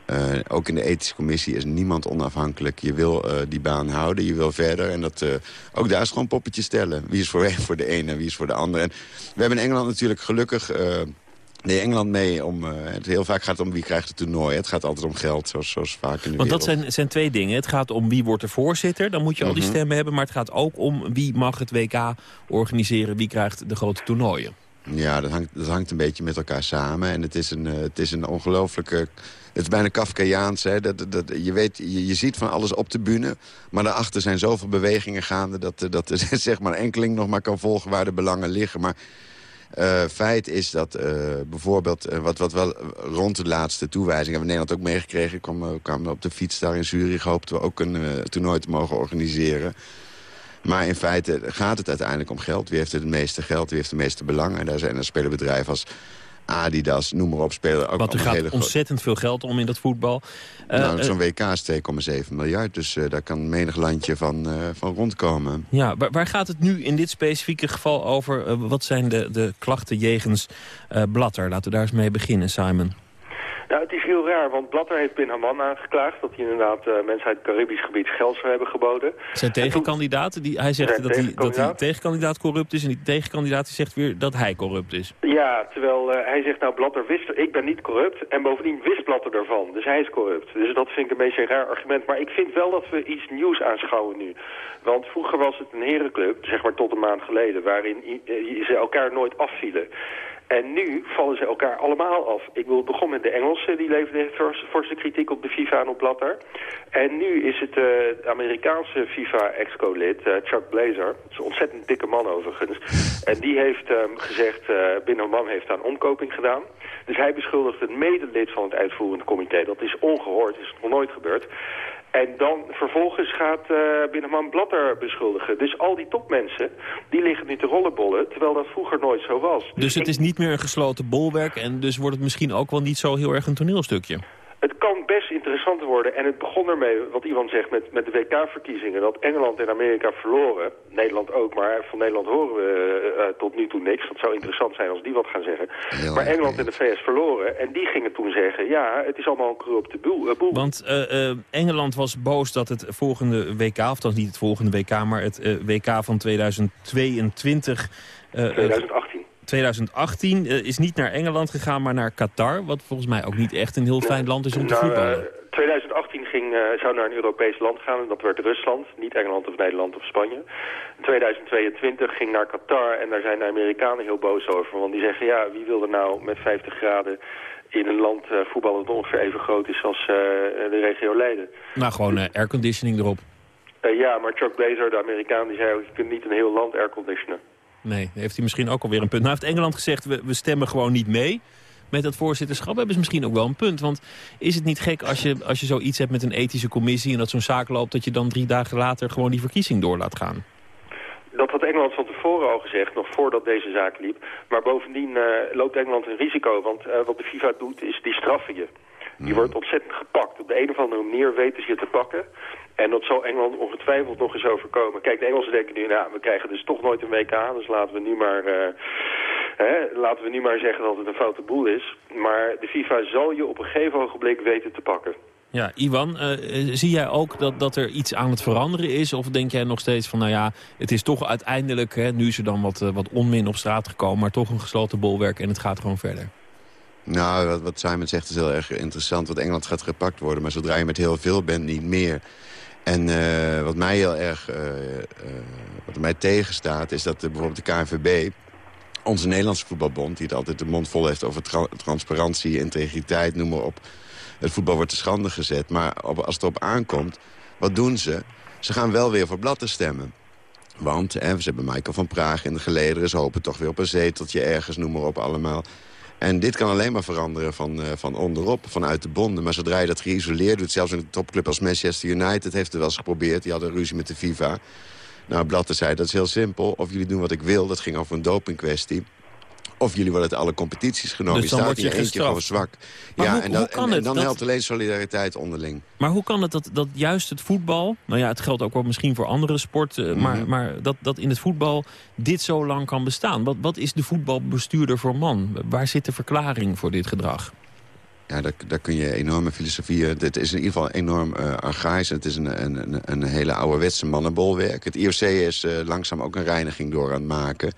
eh, ook in de ethische commissie is niemand onafhankelijk. Je wil eh, die baan houden, je wil verder. En dat, eh, ook daar is gewoon poppetjes stellen. Wie is voor, voor de ene en wie is voor de andere. En we hebben in Engeland natuurlijk gelukkig... Nee, Engeland mee om... het heel vaak gaat het om wie krijgt het toernooi. Het gaat altijd om geld, zoals, zoals vaak in de Want dat zijn, zijn twee dingen. Het gaat om wie wordt de voorzitter, dan moet je al die Mhm. stemmen hebben. Maar het gaat ook om wie mag het WK organiseren, wie krijgt de grote toernooien. Ja, dat hangt, dat hangt een beetje met elkaar samen. En het is een, het is een ongelooflijke... Het is bijna Kafkaiaans. Hè? Dat, dat, je, weet, je, ziet van alles op de bühne. Maar daarachter zijn zoveel bewegingen gaande... dat, eh, dat zeg maar enkeling nog maar kan volgen waar de belangen liggen. Maar eh, feit is dat eh, bijvoorbeeld... wat, wat wel rond de laatste toewijzing hebben we Nederland ook meegekregen. Kwam, eh, kwam op de fiets daar in Zurich. Hoopten we ook een toernooi te mogen organiseren. Maar in feite gaat het uiteindelijk om geld. Wie heeft het meeste geld, wie heeft de meeste belangen? En daar zijn er spelen bedrijven als Adidas, noem maar op, spelen ook Want er gaat hele ontzettend veel geld om in dat voetbal. Eh, nou, eh, Zo'n WK is 2,7 miljard, dus eh, daar kan menig landje van, eh, van rondkomen. Ja, waar, waar gaat het nu in dit specifieke geval over? Eh, wat zijn de, de klachten jegens eh, Blatter? Laten we daar eens mee beginnen, Simon. Nou, het is heel raar, want Blatter heeft Bin Haman aangeklaagd... dat hij inderdaad eh, mensen uit het Caribisch gebied geld zou hebben geboden. Zijn tegenkandidaat, die, hij zegt dat hij, dat die tegenkandidaat? corrupt is... en die tegenkandidaat zegt weer dat hij corrupt is. Ja, terwijl eh, hij zegt, nou, Blatter wist, ik ben niet corrupt. En bovendien wist Blatter daarvan, dus hij is corrupt. Dus dat vind ik een beetje een raar argument. Maar ik vind wel dat we iets nieuws aanschouwen nu. Want vroeger was het een herenclub, zeg maar tot een maand geleden... waarin eh, ze elkaar nooit afvielen. En nu vallen ze elkaar allemaal af. Ik wil het begon met de Engelsen, die leverden fors- forse kritiek op de FIFA en op Blatter. En nu is het eh, de Amerikaanse FIFA-exco-lid, eh, Chuck Blazer. Is een ontzettend dikke man overigens. En die heeft ehm, gezegd, eh Bin Hammam heeft aan omkoping gedaan. Dus hij beschuldigt een medelid van het uitvoerende comité. Dat is ongehoord, is nog nooit gebeurd. En dan vervolgens gaat uh, Binnenman Blatter beschuldigen. Dus al die topmensen, die liggen nu te rollenbollen, terwijl dat vroeger nooit zo was. Dus het is niet meer een gesloten bolwerk... en dus wordt het misschien ook wel niet zo heel erg een toneelstukje. Het kan best interessant worden. En het begon ermee, wat Ivan zegt, met, met de WK-verkiezingen. Dat Engeland en Amerika verloren. Nederland ook, maar van Nederland horen we eh, eh, tot nu toe niks. Dat zou interessant zijn als die wat gaan zeggen. maar Engeland en de VS verloren. En die gingen toen zeggen, ja, het is allemaal een corrupte boel. eh, boel. Want eh, eh, Engeland was boos dat het volgende WK... of dan niet het volgende WK, maar het WK van 2022... eh, eh, 2018. 2018 eh, is niet naar Engeland gegaan, maar naar Qatar. Wat volgens mij ook niet echt een heel fijn land is om te Nou, voetballen. eh, 2018 ging, eh, zou naar een Europees land gaan en dat werd Rusland. Niet Engeland of Nederland of Spanje. 2022 ging naar Qatar en daar zijn de Amerikanen heel boos over. Want die zeggen, ja, wie wil er nou met 50 graden in een land eh, voetballen dat ongeveer even groot is als eh, de regio Leiden? Nou, gewoon eh, airconditioning erop. Eh, ja, maar Chuck Blazer, de Amerikaan, die zei ook, je kunt niet een heel land airconditionen. Nee, heeft hij misschien ook alweer een punt. Nou heeft Engeland gezegd, we, we stemmen gewoon niet mee met dat voorzitterschap. Hebben ze misschien ook wel een punt. Want is het niet gek als je, als je zoiets hebt met een ethische commissie... en dat zo'n zaak loopt, dat je dan drie dagen later gewoon die verkiezing door laat gaan? Dat had Engeland van tevoren al gezegd, nog voordat deze zaak liep. Maar bovendien eh, loopt Engeland een risico, want eh, wat de FIFA doet is die straffen je. Je wordt ontzettend gepakt. Op de een of andere manier weten ze je te pakken. En dat zal Engeland ongetwijfeld nog eens overkomen. Kijk, de Engelsen denken nu, nou, we krijgen dus toch nooit een WK, dus laten we nu maar, eh, hè, laten we nu maar zeggen dat het een foute boel is. Maar de FIFA zal je op een gegeven ogenblik weten te pakken. Ja, Iwan, eh, eh, zie jij ook dat, dat er iets aan het veranderen is? Of denk jij nog steeds van, nou ja, het is toch uiteindelijk... Hè, nu is er dan wat, wat onmin op straat gekomen... maar toch een gesloten bolwerk en het gaat gewoon verder? Nou, wat, wat Simon zegt is heel erg interessant. Want Engeland gaat gepakt worden, maar zodra je met heel veel bent, niet meer. En eh, wat mij heel erg eh, wat mij tegenstaat, is dat bijvoorbeeld de KNVB... onze Nederlandse voetbalbond, die het altijd de mond vol heeft over tra- transparantie, integriteit, noem maar op. Het voetbal wordt te schande gezet. Maar als het erop aankomt, wat doen ze? Ze gaan wel weer voor Blatter stemmen. Want hè, ze hebben Michael van Praag in de gelederen. Ze hopen toch weer op een zeteltje ergens, noem maar op allemaal. En dit kan alleen maar veranderen van, eh, van onderop, vanuit de bonden. Maar zodra je dat geïsoleerd doet, zelfs een topclub als Manchester United... heeft het wel eens geprobeerd, die hadden ruzie met de FIFA. Nou, Blatter zei, dat is heel simpel. Of jullie doen wat ik wil, dat ging over een dopingkwestie. Of jullie worden uit alle competities genomen. Dus je dan staat word je in eentje gewoon zwak. Maar ja, hoe- en, dan, kan en, en het dan dat- helpt alleen solidariteit onderling. Maar hoe kan het dat, dat juist het voetbal... nou ja, het geldt ook wel misschien voor andere sporten... maar, Mhm. maar dat, dat in het voetbal dit zo lang kan bestaan. Wat, wat is de voetbalbestuurder voor man? Waar zit de verklaring voor dit gedrag? Ja, daar, daar kun je enorme filosofieën... Dit is in ieder geval enorm eh archaïs. Het is een, een, een, een hele ouderwetse mannenbolwerk. Het IOC is eh, langzaam ook een reiniging door aan het maken.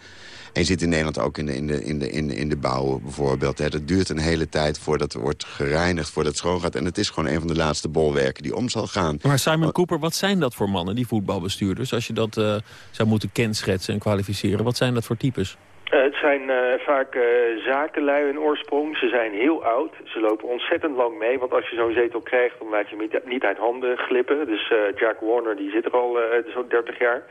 En je zit in Nederland ook in de, in de, in de, in de, in de bouw bijvoorbeeld. Hè. Dat duurt een hele tijd voordat het wordt gereinigd, voordat het schoon gaat. En het is gewoon een van de laatste bolwerken die om zal gaan. Maar Simon Cooper, wat zijn dat voor mannen, die voetbalbestuurders? Als je dat eh, zou moeten kenschetsen en kwalificeren, wat zijn dat voor types? Eh, het zijn eh, vaak eh, zakenlui in oorsprong. Ze zijn heel oud. Ze lopen ontzettend lang mee. Want als je zo'n zetel krijgt, dan laat je hem niet, niet uit handen glippen. Dus eh, Jack Warner die zit er al eh, zo'n 30 jaar.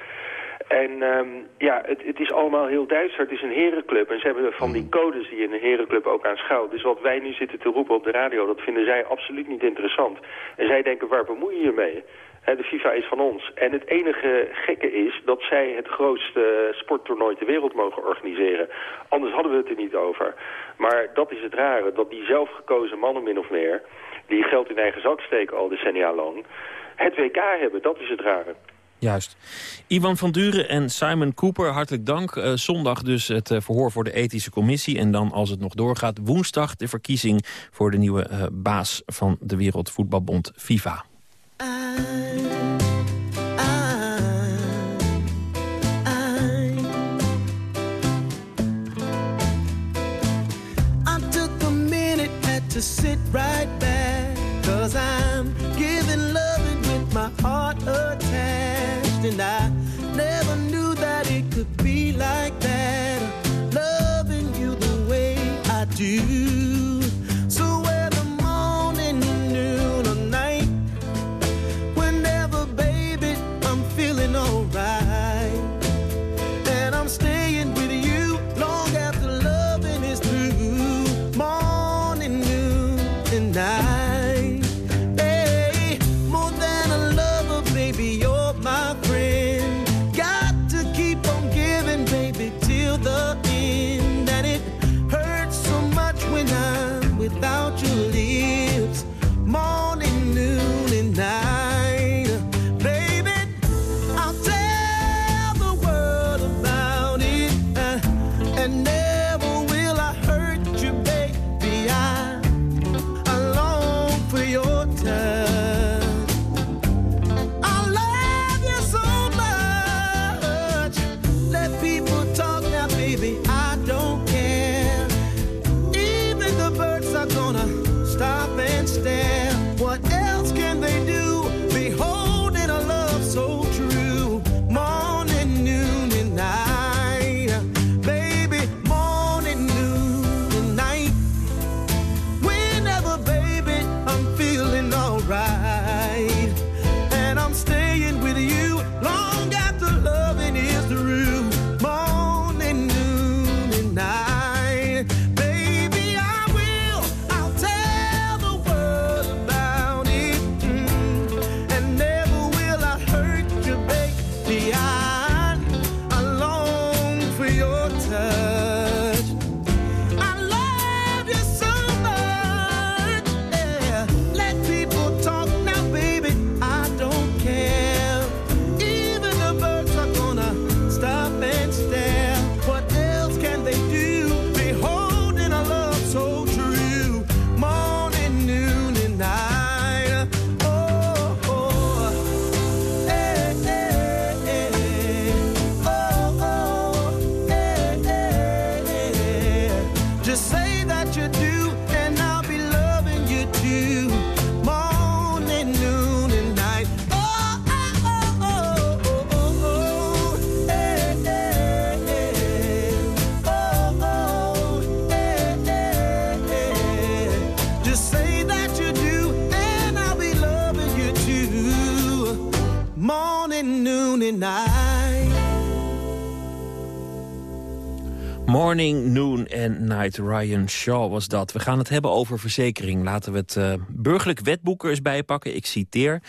En ehm, ja, het, het is allemaal heel Duits. Het is een herenclub. En ze hebben van die codes die in een herenclub ook aanschouwt. Dus wat wij nu zitten te roepen op de radio, dat vinden zij absoluut niet interessant. En zij denken, waar bemoei je je mee? De FIFA is van ons. En het enige gekke is dat zij het grootste sporttoernooi ter wereld mogen organiseren. Anders hadden we het er niet over. Maar dat is het rare, dat die zelfgekozen mannen min of meer... die geld in eigen zak steken al decennia lang... het WK hebben, dat is het rare. Juist. Ivan van Duren en Simon Cooper, hartelijk dank. Eh, zondag dus het eh, verhoor voor de ethische commissie. En dan, als het nog doorgaat, woensdag de verkiezing... voor de nieuwe eh, baas van de Wereldvoetbalbond FIFA. To sit right back. I'm giving loving with my heart attached. Morning, Noon en Night. Ryan Shaw was dat. We gaan het hebben over verzekering. Laten we het eh, burgerlijk wetboek eens bijpakken. Ik citeer.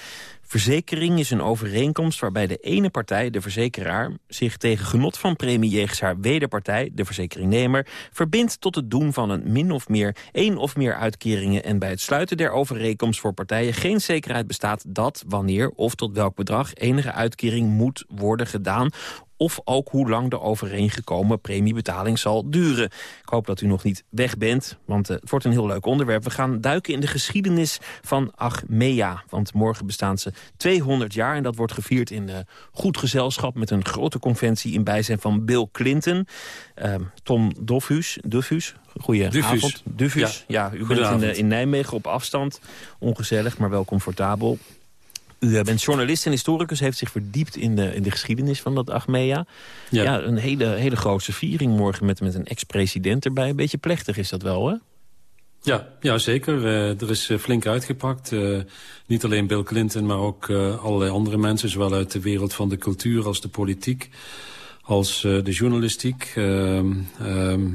Verzekering is een overeenkomst waarbij de ene partij, de verzekeraar... zich tegen genot van premie jegens haar wederpartij, de verzekeringnemer... verbindt tot het doen van een min of meer één of meer uitkeringen... en bij het sluiten der overeenkomst voor partijen geen zekerheid bestaat... dat, wanneer of tot welk bedrag enige uitkering moet worden gedaan of ook hoe lang de overeengekomen premiebetaling zal duren. Ik hoop dat u nog niet weg bent, want eh, het wordt een heel leuk onderwerp. We gaan duiken in de geschiedenis van Achmea. Want morgen bestaan ze 200 jaar en dat wordt gevierd in eh, goed gezelschap... met een grote conventie in bijzijn van Bill Clinton. Ehm, Tom Dofus, Dufus, goeie Dufus. ja, Ja, u bent in, goedenavond. eh, in Nijmegen op afstand. Ongezellig, maar wel comfortabel. U eh, bent journalist en historicus, heeft zich verdiept in de, in de geschiedenis van dat Achmea. Ja, Ja. een hele, hele grote viering morgen met, met een ex-president erbij. Een beetje plechtig is dat wel, hè? Ja, ja zeker. Eh, er is eh, flink uitgepakt. Eh, niet alleen Bill Clinton, maar ook allerlei andere mensen... zowel uit de wereld van de cultuur als de politiek... als de journalistiek. Ehm ehm,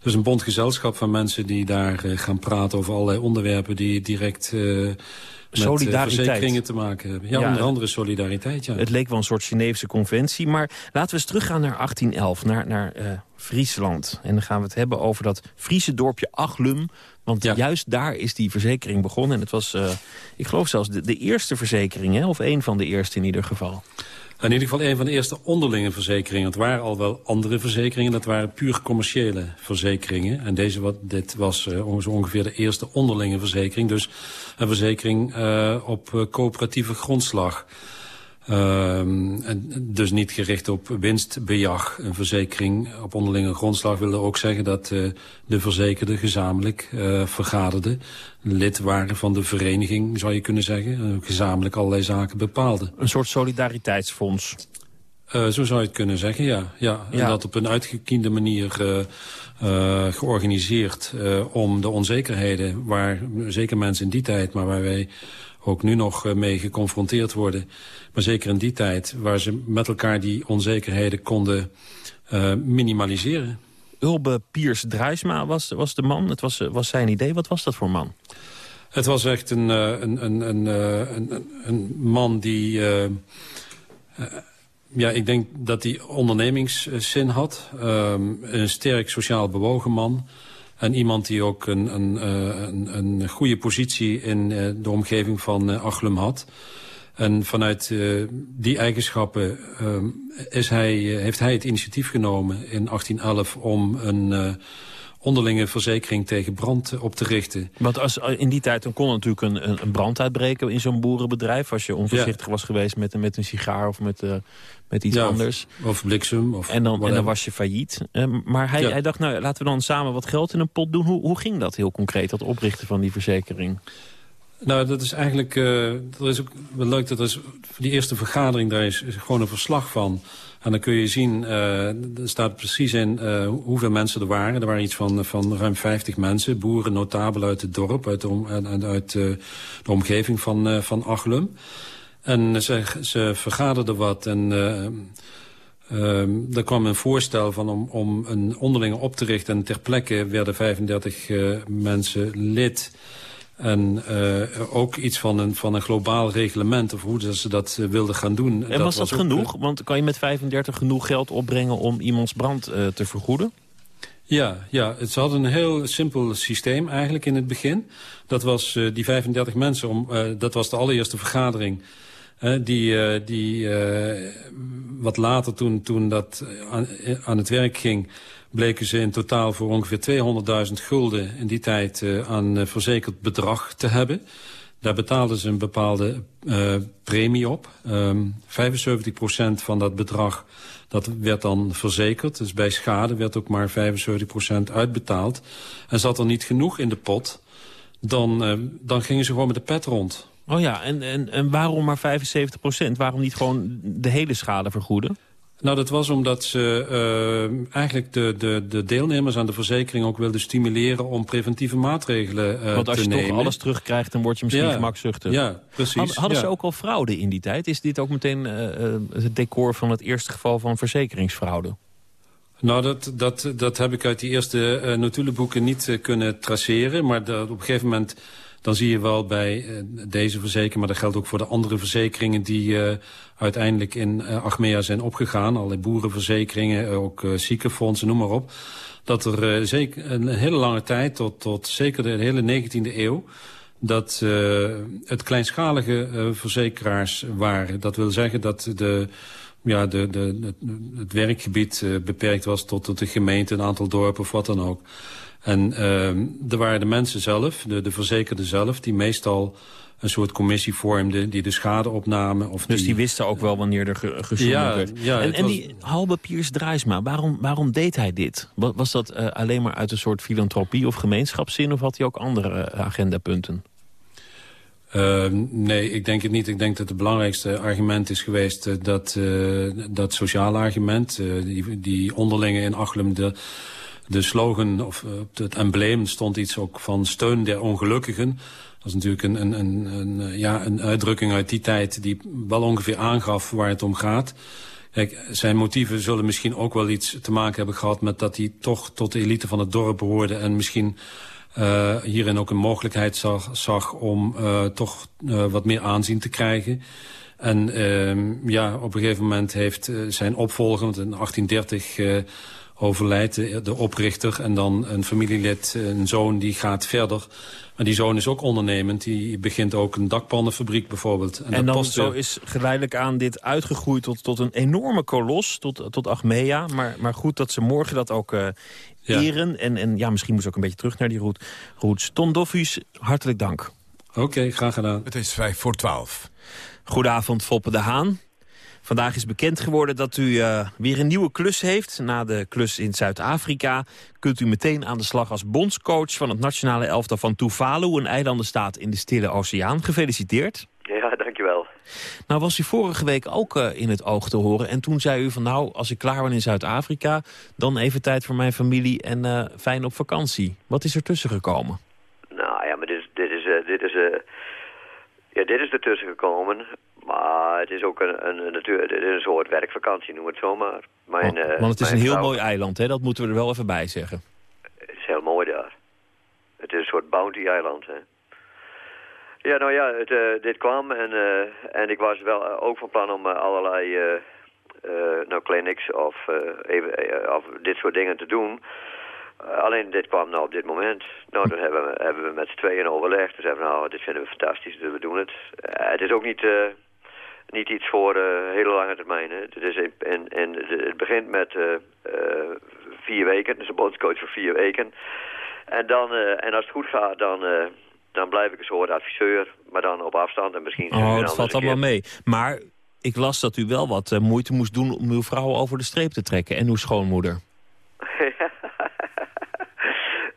er is een bond gezelschap van mensen die daar gaan praten... over allerlei onderwerpen die direct... eh, Solidariteit. verzekeringen te maken hebben. Ja, Ja, onder andere solidariteit, ja. Het leek wel een soort Geneefse conventie. Maar laten we eens teruggaan naar 1811, naar, naar eh, Friesland. En dan gaan we het hebben over dat Friese dorpje Achlum. Want juist daar is die verzekering begonnen. En het was, eh, ik geloof zelfs, de, de eerste verzekering. Hè? Of een van de eerste in ieder geval. In ieder geval een van de eerste onderlinge verzekeringen. Het waren al wel andere verzekeringen. Dat waren puur commerciële verzekeringen. En deze wat, dit was eh, ongeveer de eerste onderlinge verzekering. Dus een verzekering eh, op eh, coöperatieve grondslag. Ehm, en dus niet gericht op winstbejag. Een verzekering op onderlinge grondslag wilde ook zeggen dat eh, de verzekerden gezamenlijk eh vergaderden. Lid waren van de vereniging, zou je kunnen zeggen. eh, gezamenlijk allerlei zaken bepaalden. Een soort solidariteitsfonds. Zo zou je het kunnen zeggen, ja. ja. En dat op een uitgekiende manier georganiseerd om de onzekerheden... waar zeker mensen in die tijd, maar waar wij ook nu nog eh, mee geconfronteerd worden... maar zeker in die tijd, waar ze met elkaar die onzekerheden konden eh, minimaliseren. Ulbe Piers Druisma was, was de man. Het was, eh, was zijn idee. Wat was dat voor man? Het was echt een, een, een, een, een, een- man die... ja, ik denk dat hij ondernemingszin had. Ehm, een sterk sociaal bewogen man. En iemand die ook een, een, eh, een, een goede positie in eh, de omgeving van eh, Achlum had. En vanuit die eigenschappen ehm, is hij, heeft hij het initiatief genomen in 1811 om een onderlinge verzekering tegen brand eh, op te richten. Want als, eh, in die tijd dan kon natuurlijk een, een, brand uitbreken in zo'n boerenbedrijf. Als je onvoorzichtig was geweest met, een- met een sigaar of met, eh, met iets Ja, anders. Of bliksem. Of En dan, en dan was je failliet. Maar hij, Ja. hij dacht, nou laten we dan samen wat geld in een pot doen. Hoe, hoe ging dat heel concreet, dat oprichten van die verzekering? Nou, dat is eigenlijk... eh dat is ook wel leuk dat er is... Die eerste vergadering, daar is, is gewoon een verslag van. En dan kun je zien, eh, er staat precies in eh, hoeveel mensen er waren. Er waren iets van, van ruim 50 mensen. Boeren, notabelen uit het dorp, uit de, en uit eh, de omgeving van, van Achlum. En ze, ze vergaderden wat en... Ehm er kwam een voorstel van om, om een onderlinge op te richten. En ter plekke werden 35 eh, mensen lid. En eh, ook iets van een, van een globaal reglement of hoe ze dat eh, wilden gaan doen. En was dat ook, genoeg? Want kan je met 35 genoeg geld opbrengen om iemands brand eh, te vergoeden? Ja, ja, het, ze hadden een heel simpel systeem eigenlijk in het begin. Dat was eh, die 35 mensen, om, eh, dat was de allereerste vergadering. eh, die eh, die eh, wat later, toen, toen dat aan, eh, aan het werk ging... bleken ze in totaal voor ongeveer 200.000 gulden in die tijd eh, aan eh, verzekerd bedrag te hebben. Daar betaalden ze een bepaalde eh, premie op. Ehm 75% van dat bedrag dat werd dan verzekerd. Dus bij schade werd ook maar 75% uitbetaald. En zat er niet genoeg in de pot, dan, dan gingen ze gewoon met de pet rond. Oh ja, en, en, en waarom maar 75 procent? Waarom niet gewoon de hele schade vergoeden? Nou, dat was omdat ze eh, eigenlijk de, de, de deelnemers aan de verzekering ook wilden stimuleren om preventieve maatregelen eh, Want als te je nemen. toch alles terugkrijgt, dan word je misschien Ja, gemakzuchtig. ja, precies, Hadden, ze ook al fraude in die tijd? Is dit ook meteen eh, het decor van het eerste geval van verzekeringsfraude? Nou, dat, dat, dat heb ik uit die eerste notulenboeken niet kunnen traceren. Maar dat, op een gegeven moment dan zie je wel bij uh, deze verzekering... maar dat geldt ook voor de andere verzekeringen... die uh, uiteindelijk in uh, Achmea zijn opgegaan. Allerlei boerenverzekeringen, ook ziekenfondsen, noem maar op. Dat er zeker een hele lange tijd, tot, tot zeker de hele 19e eeuw... dat het kleinschalige verzekeraars waren. Dat wil zeggen dat de ja, de, de, het werkgebied uh, beperkt was tot, tot de gemeente, een aantal dorpen of wat dan ook. En uh, er waren de mensen zelf, de, de verzekerden zelf, die meestal een soort commissie vormden, die de schade opnamen. Of dus die, die wisten ook wel wanneer er ge gezoend ja, werd. Ja, en en was... die Halbe Piers Draaisma, waarom, waarom deed hij dit? Was dat uh, alleen maar uit een soort filantropie of gemeenschapszin... of had hij ook andere uh, agendapunten? Uh, nee, ik denk het niet. Ik denk dat het belangrijkste argument is geweest... Uh, dat, uh, dat sociale argument, uh, die, die onderlinge in Achlem... de, de slogan of het embleem stond iets ook van steun der ongelukkigen. Dat is natuurlijk een, een, een, een, ja, een uitdrukking uit die tijd... die wel ongeveer aangaf waar het om gaat... Kijk, zijn motieven zullen misschien ook wel iets te maken hebben gehad... met dat hij toch tot de elite van het dorp behoorde... en misschien uh, hierin ook een mogelijkheid zag, zag om uh, toch uh, wat meer aanzien te krijgen. En ja, op een gegeven moment heeft zijn opvolger, want in 1830 overlijdt de, de, oprichter... en dan een familielid, een zoon, die gaat verder. Maar die zoon is ook ondernemend. Die begint ook een dakpannenfabriek bijvoorbeeld. En, en dan zo is geleidelijk aan dit uitgegroeid tot, tot een enorme kolos, tot, tot Achmea. Maar, maar goed dat ze morgen dat ook uh, eren. Ja. En, en ja, misschien moest ook een beetje terug naar die route. roots. Ton Doffies, hartelijk dank. Oké, okay, graag gedaan. Het is vijf voor twaalf. Goedenavond, Foppe de Haan. Vandaag is bekend geworden dat u uh, weer een nieuwe klus heeft. Na de klus in Zuid-Afrika kunt u meteen aan de slag als bondscoach... van het nationale elftal van Tuvalu, een eilandenstaat in de Stille Oceaan. Gefeliciteerd. Ja. Nou was u vorige week ook uh, in het oog te horen. En toen zei u van nou, als ik klaar ben in Zuid-Afrika... dan even tijd voor mijn familie en uh, fijn op vakantie. Wat is er tussen gekomen? Nou ja, maar dit, dit is... Uh, dit is ja, dit is ertussen gekomen. Maar het is ook een, een, een, een soort werkvakantie, noem het zomaar. Mijn, oh, want het is een heel vrouw... mooi eiland, hè? dat moeten we er wel even bij zeggen. Het is heel mooi daar. Het is een soort bounty-eiland, hè. Ja, nou ja, het, uh, dit kwam en, uh, en ik was wel uh, ook van plan om allerlei nou, clinics of, even, of dit soort dingen te doen. Uh, alleen dit kwam nou op dit moment. Nou, dan hebben we, hebben we met z'n tweeën overlegd. Dus hebben we, nou, dit vinden we fantastisch, dus we doen het. Uh, het is ook niet, uh, niet iets voor hele lange termijn. Hè. Het, is in, in, het begint met vier weken, dus een bondscoach voor vier weken. En, dan, en als het goed gaat, dan, dan blijf ik een soort adviseur. Maar dan op afstand en misschien... Oh, dat valt allemaal mee. Maar ik las dat u wel wat moeite moest doen om uw vrouw over de streep te trekken. En uw schoonmoeder.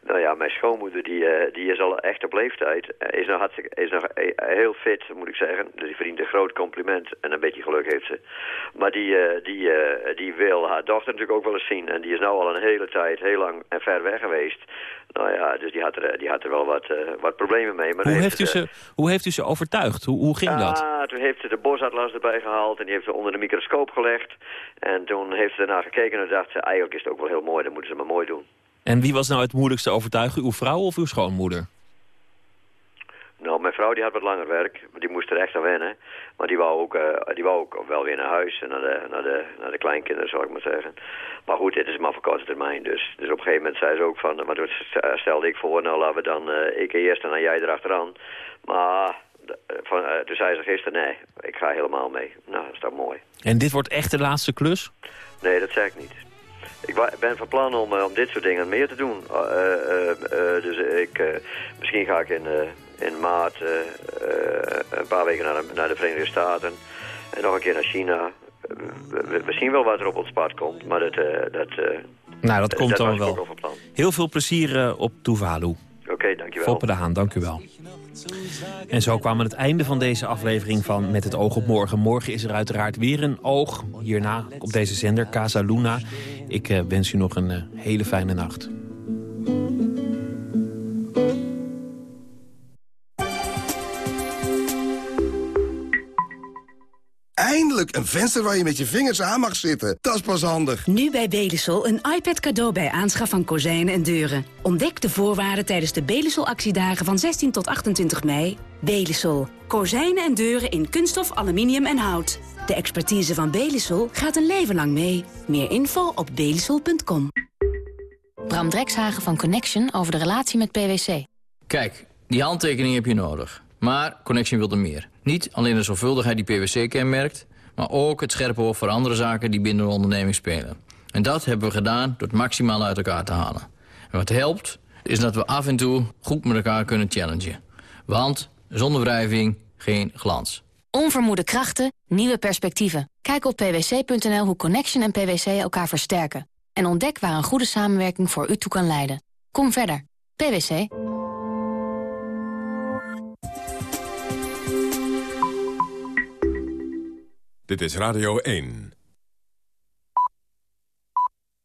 Nou ja, mijn schoonmoeder die, uh, die is al echt op leeftijd. Uh, is nog, hartstikke, is nog heel fit, moet ik zeggen. Dus die verdient een groot compliment. En een beetje geluk heeft ze. Maar die, die, die wil haar dochter natuurlijk ook wel eens zien. En die is nou al een hele tijd heel lang en ver weg geweest. Nou ja, dus die had er, die had er wel wat, wat problemen mee. Maar hoe, heeft u ze, hoe heeft u ze overtuigd? Hoe, hoe ging dat? Ah, toen heeft ze de bosatlas erbij gehaald. En die heeft ze onder de microscoop gelegd. En toen heeft ze ernaar gekeken en dacht ze... eigenlijk is het ook wel heel mooi, dan moeten ze maar mooi doen. En wie was nou het moeilijkste overtuigen? Uw vrouw of uw schoonmoeder? Nou, mijn vrouw die had wat langer werk. Maar die moest er echt aan wennen. Maar die wou ook, uh, die wou ook wel weer naar huis. En naar de, naar, de, naar de kleinkinderen, zou ik maar zeggen. Maar goed, dit is maar voor korte termijn. Dus, dus op een gegeven moment zei ze ook van... Maar toen stelde ik voor, nou laten we dan... Uh, ik eerst en dan jij erachteraan. Maar van, uh, toen zei ze gisteren... Nee, ik ga helemaal mee. Nou, dat is toch mooi. En dit wordt echt de laatste klus? Nee, dat zeg ik niet. Ik ben van plan om, uh, om dit soort dingen meer te doen. Uh, uh, dus ik, misschien ga ik in, in maart een paar weken naar de, naar de Verenigde Staten. En nog een keer naar China. We, we, zien wel wat er op ons pad komt, maar dat... dat nou, dat komt dan wel. Heel veel plezier op Tuvalu. Oké, okay, dankjewel. Foppe de Haan, dank u wel. En zo kwamen het einde van deze aflevering van Met het oog op morgen. Morgen is er uiteraard weer een oog hierna op deze zender, Casa Luna. Ik uh, wens u nog een uh, hele fijne nacht. Eindelijk een venster waar je met je vingers aan mag zitten. Dat is pas handig. Nu bij Belisol een iPad cadeau bij aanschaf van kozijnen en deuren. Ontdek de voorwaarden tijdens de Belisol actiedagen van 16 tot 28 mei. Belisol. Kozijnen en deuren in kunststof, aluminium en hout. De expertise van Belisol gaat een leven lang mee. Meer info op belisol.com. Bram Drekshagen van Connection over de relatie met PwC. Kijk, die handtekening heb je nodig. Maar Connection wil er meer. Niet alleen de zorgvuldigheid die PwC kenmerkt... maar ook het scherpe oog voor andere zaken die binnen de onderneming spelen. En dat hebben we gedaan door het maximaal uit elkaar te halen. En wat helpt, is dat we af en toe goed met elkaar kunnen challengen. Want zonder wrijving geen glans. Onvermoede krachten, nieuwe perspectieven. Kijk op pwc.nl hoe Connection en PwC elkaar versterken. En ontdek waar een goede samenwerking voor u toe kan leiden. Kom verder. PwC. Dit is Radio 1.